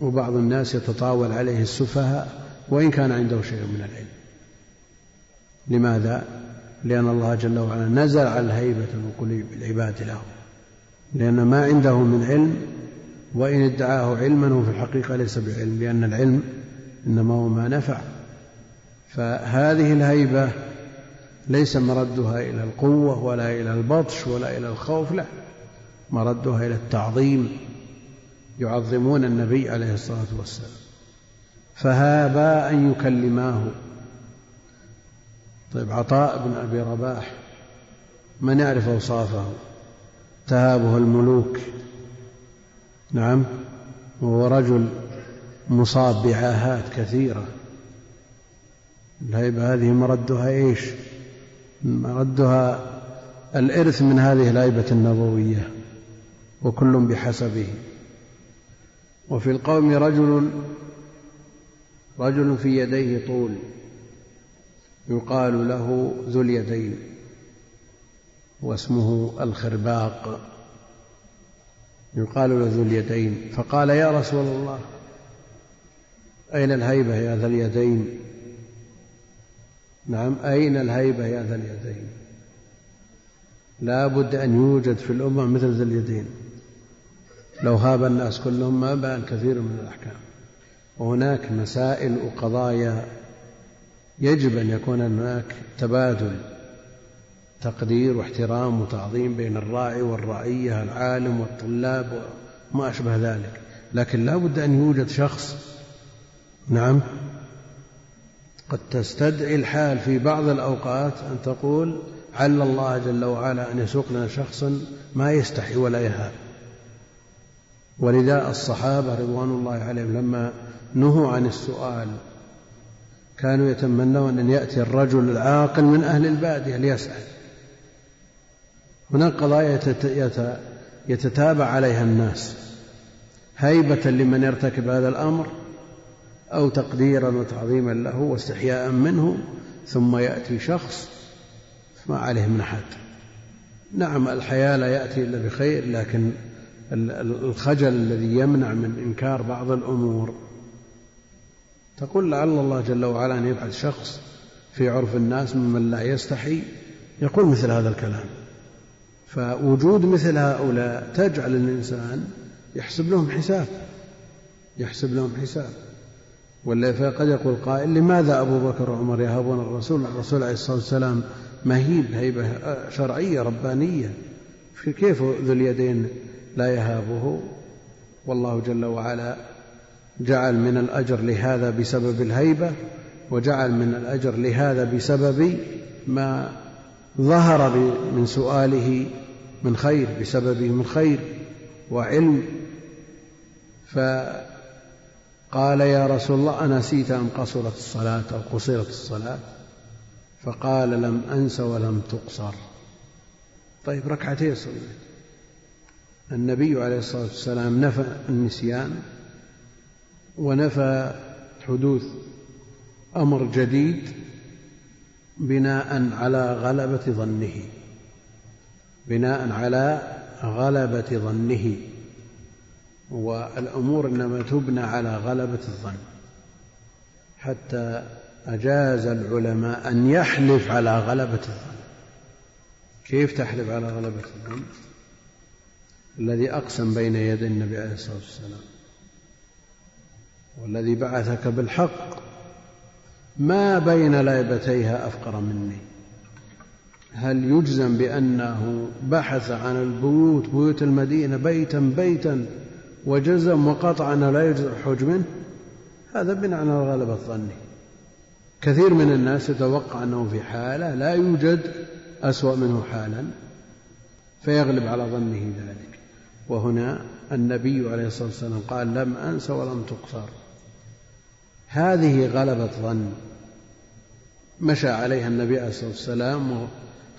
وبعض الناس يتطاول عليه السفهاء وإن كان عنده شيء من العلم. لماذا؟ لأن الله جل وعلا نزع الهيبة من قلوب العباد له. لأن ما عنده من علم وإن ادعاه علما هو في الحقيقة ليس بعلم لأن العلم إنما هو ما نفع. فهذه الهيبة ليس مردها إلى القوة ولا إلى البطش ولا إلى الخوف لا. مردها إلى التعظيم يعظمون النبي عليه الصلاة والسلام. فهابا أن يكلماه. طيب عطاء بن أبي رباح من يعرف أوصافه؟ تهابه الملوك. نعم وهو رجل مصاب بعاهات كثيرة. الهيبة هذه مردها إيش؟ مردها الإرث من هذه الهيبة النبوية. وكل بحسبه. وفي القوم رجل رجل في يديه طول يقال له ذو اليدين واسمه الخرباق. يقال له ذو اليدين. فقال يا رسول الله أين الهيبة يا ذا اليدين؟ نعم أين الهيبة يا ذا اليدين؟ لا بد أن يوجد في الأمة مثل ذا اليدين. لو هاب الناس كلهم ما بان كثير من الأحكام. وهناك مسائل وقضايا يجب أن يكون هناك تبادل تقدير واحترام وتعظيم بين الراعي والرعية العالم والطلاب وما أشبه ذلك. لكن لا بد أن يوجد شخص نعم قد تستدعي الحال في بعض الأوقات أن تقول عل الله جل وعلا أن يسوق لنا شخصا ما يستحي ولا يهاب. ولذا الصحابة رضوان الله عليهم لما نهوا عن السؤال كانوا يتمنون أن يأتي الرجل العاقل من أهل البادية ليسأل. هناك قضايا يتتابع عليها الناس. هيبة لمن يرتكب هذا الأمر أو تقديرا وتعظيما له واستحياء منه ثم يأتي شخص ما عليه من أحد. نعم الحياة لا يأتي إلا بخير لكن الخجل الذي يمنع من إنكار بعض الأمور. تقول لعل الله جل وعلا أن يبعث شخص في عرف الناس ممن لا يستحي يقول مثل هذا الكلام. فوجود مثل هؤلاء تجعل الإنسان يحسب لهم حساب يحسب لهم حساب. ولا فقد يقول قائل لماذا أبو بكر وعمر يهابون الرسول؟ الرسول عليه الصلاة والسلام مهيب هيبة شرعية ربانية. كيف ذو اليدين لا يهابه. والله جل وعلا جعل من الأجر لهذا بسبب الهيبة وجعل من الأجر لهذا بسبب ما ظهر من سؤاله من خير بسببه من خير وعلم. فقال يا رسول الله أنسيت أم قصرت الصلاة أو قصرت الصلاة؟ فقال لم أنس ولم تقصر. طيب ركعتين صليت النبي عليه الصلاة والسلام نفى النسيان ونفى حدوث أمر جديد بناء على غلبة ظنه بناء على غلبة ظنه والأمور إنما تبنى على غلبة الظن. حتى أجاز العلماء أن يحلف على غلبة الظن. كيف تحلف على غلبة الظن؟ الذي أقسم بين يدي النبي عليه الصلاة والسلام والذي بعثك بالحق ما بين ليبتيها أفقر مني؟ هل يجزم بأنه بحث عن البيوت بيوت المدينة بيتا بيتا وجزم وقطع أنه لا يوجد حج منه؟ هذا بناء على غلبة ظنه كثير من الناس يتوقع أنه في حالة لا يوجد أسوأ منه حالا فيغلب على ظنه ذلك. وهنا النبي عليه الصلاة والسلام قال لم أنس ولم تقصر. هذه غلبة ظن مشى عليها النبي عليه الصلاة والسلام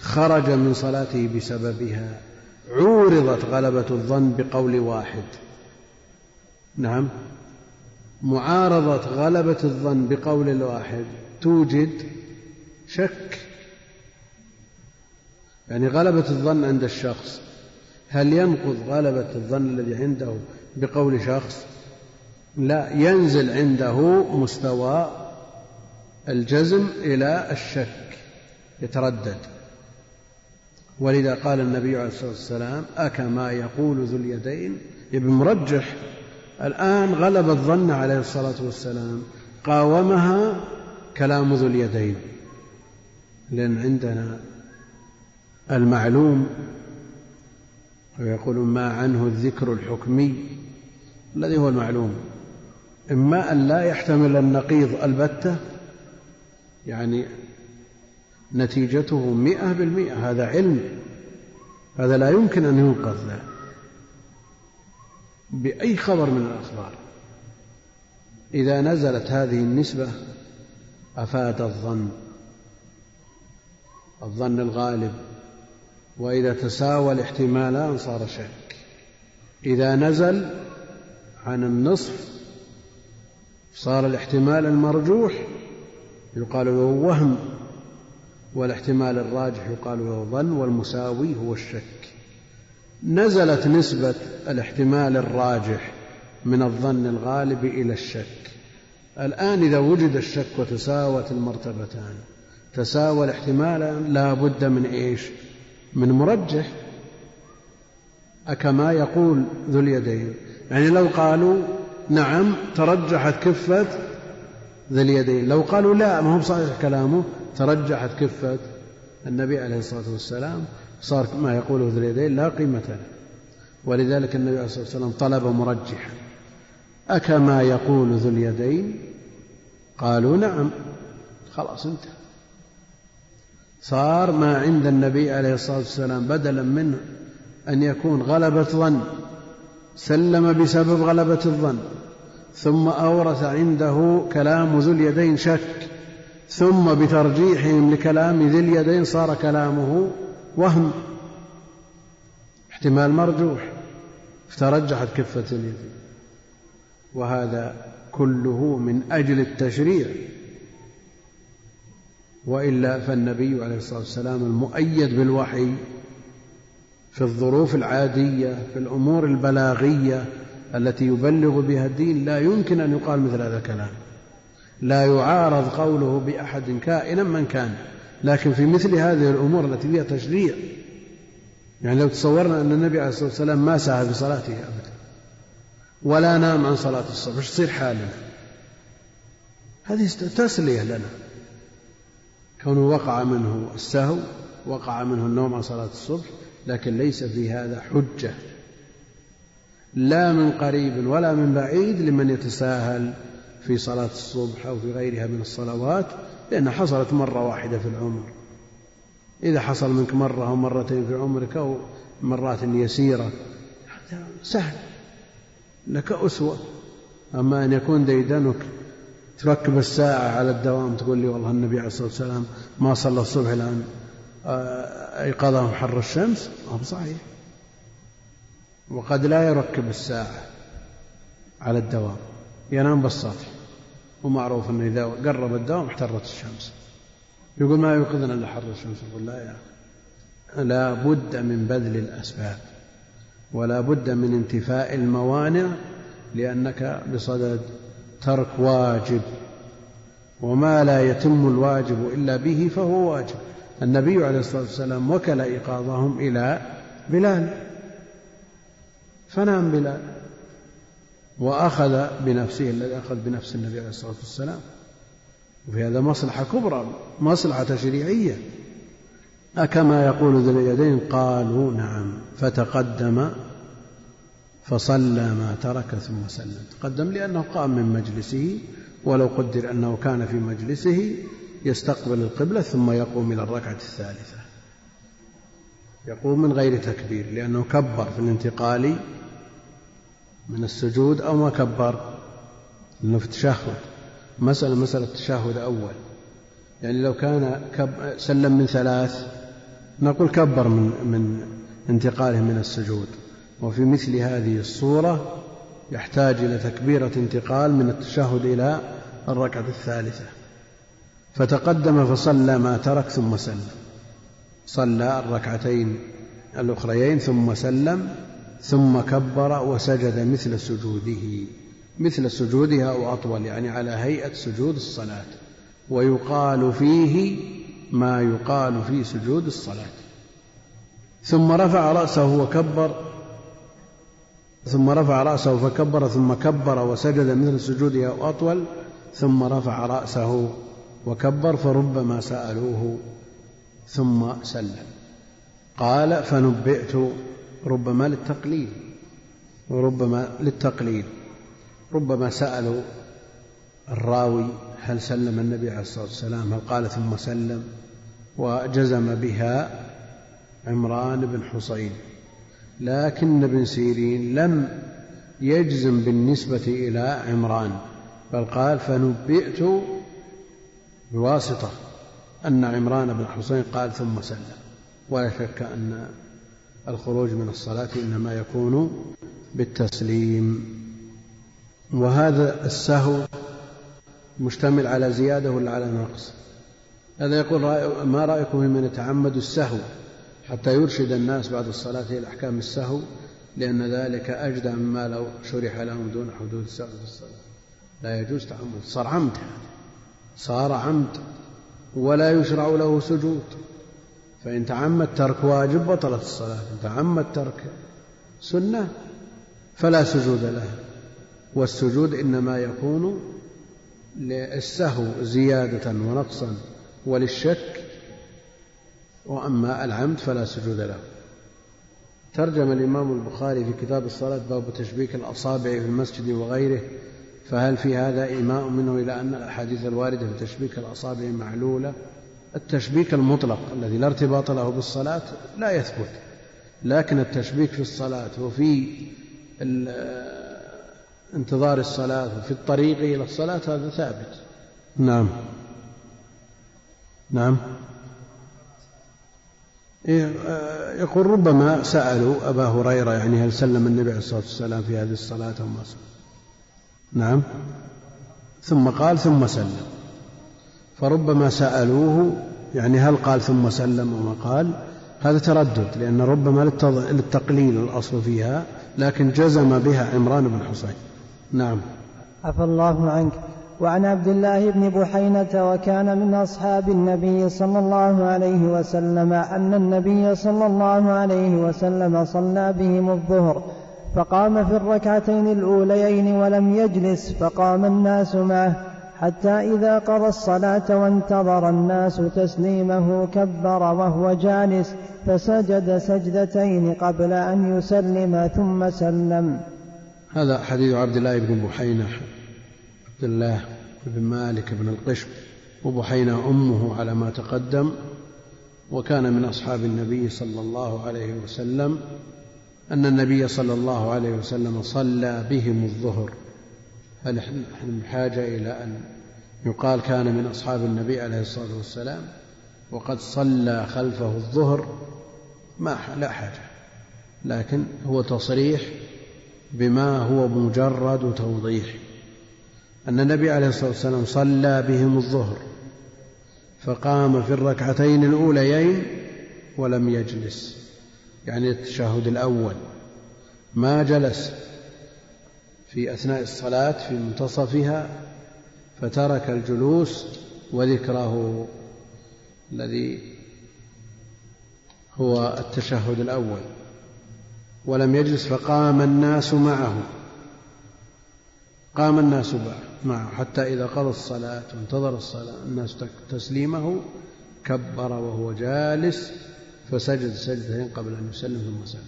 وخرج من صلاته بسببها. عورضت غلبة الظن بقول واحد. نعم. معارضة غلبة الظن بقول الواحد توجد شك. يعني غلبة الظن عند الشخص. هل ينقض غلبة الظن الذي عنده بقول شخص؟ لا ينزل عنده مستوى الجزم إلى الشك يتردد. ولذا قال النبي عليه الصلاة والسلام أكما يقول ذو اليدين ابن مرجح الآن غلب الظن عليه الصلاة والسلام قاومها كلام ذو اليدين لأن عندنا المعلوم ويقولون ما عنه الذكر الحكمي الذي هو المعلوم. إما أن لا يحتمل النقيض البتة يعني نتيجته مئة بالمئة هذا علم هذا لا يمكن أن ينقذ له بأي خبر من الأخبار. إذا نزلت هذه النسبة أفاد الظن الظن الغالب. وإذا تساوى الاحتمالان صار شك إذا نزل عن النصف صار الاحتمال المرجوح يقال له وهم والاحتمال الراجح يقال له ظن والمساوي هو الشك. نزلت نسبة الاحتمال الراجح من الظن الغالب إلى الشك. الآن إذا وجد الشك وتساوت المرتبتان تساوى الاحتمال لا بد من إيش؟ من مرجح أكما يقول ذو اليدين. يعني لو قالوا نعم ترجحت كفة ذي اليدين. لو قالوا لا ما هو صحيح كلامه ترجحت كفة النبي عليه الصلاة والسلام. صار ما يقوله ذو اليدين لا قيمة له. ولذلك النبي عليه الصلاة والسلام طلب مرجحا. أكما يقول ذو اليدين قالوا نعم. خلاص انتهى. صار ما عند النبي عليه الصلاة والسلام بدلا منه أن يكون غلبة ظن سلم بسبب غلبة الظن ثم أورث عنده كلام ذو اليدين شك ثم بترجيحهم لكلام ذي اليدين صار كلامه وهم. احتمال مرجوح فترجحت كفة اليدين وهذا كله من أجل التشريع. وإلا فالنبي عليه الصلاة والسلام المؤيد بالوحي في الظروف العادية في الأمور البلاغية التي يبلغ بها الدين لا يمكن أن يقال مثل هذا الكلام. لا يعارض قوله بأحد كائنا من كان. لكن في مثل هذه الأمور التي فيها تشريع يعني لو تصورنا أن النبي عليه الصلاة والسلام ما سعى في صلاته أبدا ولا نام عن صلاة الصبح إيش تصير حالنا؟ هذه تسلية لنا. كونه وقع منه السهو وقع منه النوم عن صلاة الصبح لكن ليس في هذا حجة. لا من قريب ولا من بعيد لمن يتساهل في صلاة الصبح أو في غيرها من الصلوات لأنها حصلت مرة واحدة في العمر. إذا حصل منك مرة أو مرتين في عمرك أو مرات يسيرة سهل. لك أسوة. أما أن يكون ديدنك تركب الساعة على الدوام تقول لي والله النبي عليه الصلاة والسلام ما صلى الصبح الآن آه، أيقظهم حر الشمس. ما صحيح. وقد لا يركب الساعة على الدوام ينام بالسطح ومعروف أنه إذا قرب الدوام احترت الشمس. يقول ما يوقظنا إلا حر الشمس. يقول لا يا أخي. لا بد من بذل الأسباب ولا بد من انتفاء الموانع لأنك بصدد ترك واجب وما لا يتم الواجب إلا به فهو واجب. النبي عليه الصلاة والسلام وكل إيقاظهم إلى بلال. فنام بلال وأخذ بنفسه الذي أخذ بنفس النبي عليه الصلاة والسلام. وفي هذا مصلحة كبرى مصلحة تشريعية أكما يقول ذو اليدين قالوا نعم فتقدم فصلى ما ترك ثم سلم. تقدم لأنه قام من مجلسه ولو قدر أنه كان في مجلسه يستقبل القبلة ثم يقوم إلى الركعة الثالثة. يقوم من غير تكبير لأنه كبر في الانتقال من السجود أو ما كبر لأنه في التشهد. مسألة مسألة التشهد أول. يعني لو كان كب سلم من ثلاث نقول كبر من من انتقاله من السجود. وفي مثل هذه الصورة يحتاج إلى تكبيرة انتقال من التشهد إلى الركعة الثالثة. فتقدم فصلى ما ترك ثم سلم. صلى الركعتين الأخريين ثم سلم ثم كبر وسجد مثل سجوده. مثل سجودها أو أطول يعني على هيئة سجود الصلاة. ويقال فيه ما يقال في سجود الصلاة. ثم رفع رأسه وكبر ثم رفع رأسه فكبر ثم كبر وسجد مثل سجوده أو أطول ثم رفع رأسه وكبر فربما سألوه ثم سلم. قال فنبئت ربما للتقليل وربما للتقليل ربما سألوا الراوي هل سلم النبي عليه الصلاة والسلام هل قال ثم سلم وجزم بها عمران بن حصين. لكن ابن سيرين لم يجزم بالنسبة إلى عمران بل قال فنبئت بواسطة أن عمران بن حصين قال ثم سلم. ولا شك أن الخروج من الصلاة إنما يكون بالتسليم. وهذا السهو مشتمل على زيادة ولا على نقص؟ هذا يقول ما رأيكم من يتعمد السهو؟ حتى يرشد الناس بعد الصلاة إلى أحكام السهو لأن ذلك أجدى مما لو شرح لهم دون حدود السهو في الصلاة. لا يجوز تعمد صار عمد صار عمد. ولا يشرع له سجود. فإن تعمد ترك واجب بطلت الصلاة. إن تعمد ترك سنة فلا سجود له والسجود إنما يكون للسهو زيادة ونقصا. وللشك وأما العمد فلا سجود له. ترجم الإمام البخاري في كتاب الصلاة باب تشبيك الأصابع في المسجد وغيره فهل في هذا إيماء منه إلى أن الأحاديث الواردة في تشبيك الأصابع معلولة؟ التشبيك المطلق الذي لا ارتباط له بالصلاة لا يثبت لكن التشبيك في الصلاة وفي انتظار الصلاة وفي الطريق إلى الصلاة هذا ثابت. نعم. نعم. يقول ربما سألوا أبا هريرة يعني هل سلم النبي عليه الصلاة والسلام في هذه الصلاة أو ما سلم؟ نعم. ثم قال ثم سلم. فربما سألوه يعني هل قال ثم سلم وما قال؟ هذا تردد لأن ربما للتقليل الأصل فيها لكن جزم بها عمران بن حصين. نعم. عفى الله عنك. وعن عبد الله بن بحينة وكان من أصحاب النبي صلى الله عليه وسلم أن النبي صلى الله عليه وسلم صلى بهم الظهر فقام في الركعتين الأوليين ولم يجلس فقام الناس معه حتى إذا قضى الصلاة وانتظر الناس تسليمه كبر وهو جالس فسجد سجدتين قبل أن يسلم ثم سلم. هذا حديث عبد الله بن بحينة. الله بن مالك بن القشم وبحينة أمه على ما تقدم وكان من أصحاب النبي صلى الله عليه وسلم أن النبي صلى الله عليه وسلم صلى بهم الظهر. هل بحاجة إلى أن يقال كان من أصحاب النبي عليه الصلاة والسلام وقد صلى خلفه الظهر؟ ما لا حاجة. لكن هو تصريح بما هو مجرد توضيح. أن النبي عليه الصلاة والسلام صلى بهم الظهر فقام في الركعتين الأوليين ولم يجلس. يعني التشهد الأول. ما جلس في أثناء الصلاة في منتصفها فترك الجلوس وذكره الذي هو التشهد الأول. ولم يجلس فقام الناس معه. قام الناس معه حتى إذا قضى الصلاة وانتظر الصلاة الناس تسليمه كبر وهو جالس فسجد سجدتين قبل أن يسلم ثم سلم.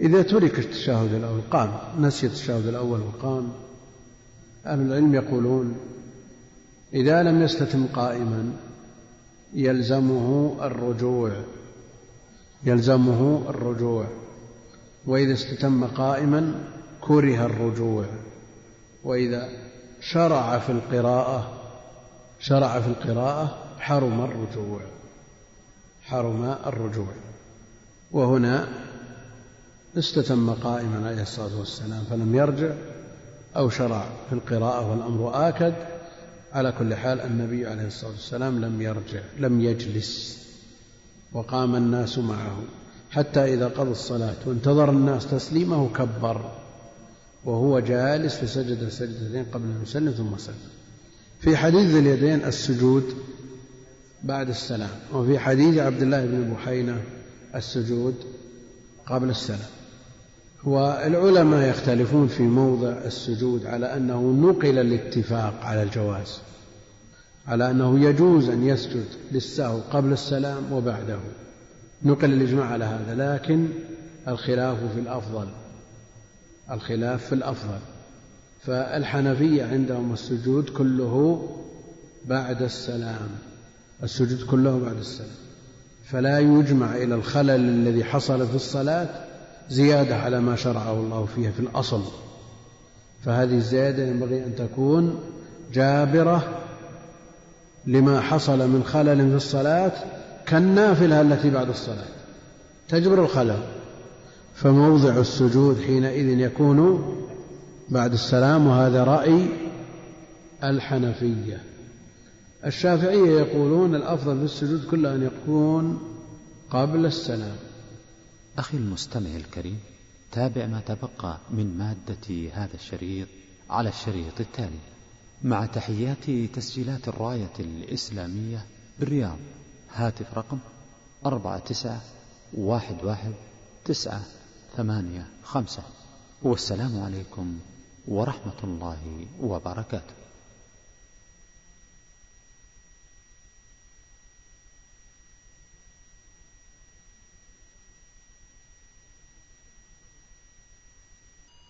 إذا ترك التشهد الأول قام نسي التشهد الأول وقام. أهل العلم يقولون إذا لم يستتم قائما يلزمه الرجوع يلزمه الرجوع وإذا استتم قائما كره الرجوع. وإذا شرع في القراءة شرع في القراءة حرم الرجوع حرم الرجوع. وهنا استتم قائما عليه الصلاة والسلام فلم يرجع أو شرع في القراءة والأمر آكد. على كل حال النبي عليه الصلاة والسلام لم يرجع لم يجلس وقام الناس معه. حتى إذا قضى الصلاة وانتظر الناس تسليمه كبر. وهو جالس فسجد سجدتين قبل أن يسلم ثم سلم في حديث اليدين السجود بعد السلام وفي حديث عبد الله بن بحينة السجود قبل السلام. والعلماء يختلفون في موضع السجود على أنه نقل الاتفاق على الجواز على أنه يجوز أن يسجد للسهو قبل السلام وبعده. نقل الإجماع على هذا لكن الخلاف في الأفضل. الخلاف في الأفضل. فالحنفية عندهم السجود كله بعد السلام السجود كله بعد السلام. فلا يجمع إلى الخلل الذي حصل في الصلاة زيادة على ما شرعه الله فيها في الأصل. فهذه الزيادة ينبغي أن تكون جابرة لما حصل من خلل في الصلاة كالنافلة التي بعد الصلاة. تجبر الخلل. فموضع السجود حينئذ يكون بعد السلام وهذا رأي الحنفية. الشافعية يقولون الأفضل في السجود كله أن يكون قبل السلام. أخي المستمع الكريم تابع ما تبقى من مادة هذا الشريط على الشريط التالي. مع تحيات تسجيلات الراية الإسلامية بالرياض هاتف رقم أربعة تسعة واحد واحد تسعة ثمانية خمسة والسلام عليكم ورحمة الله وبركاته.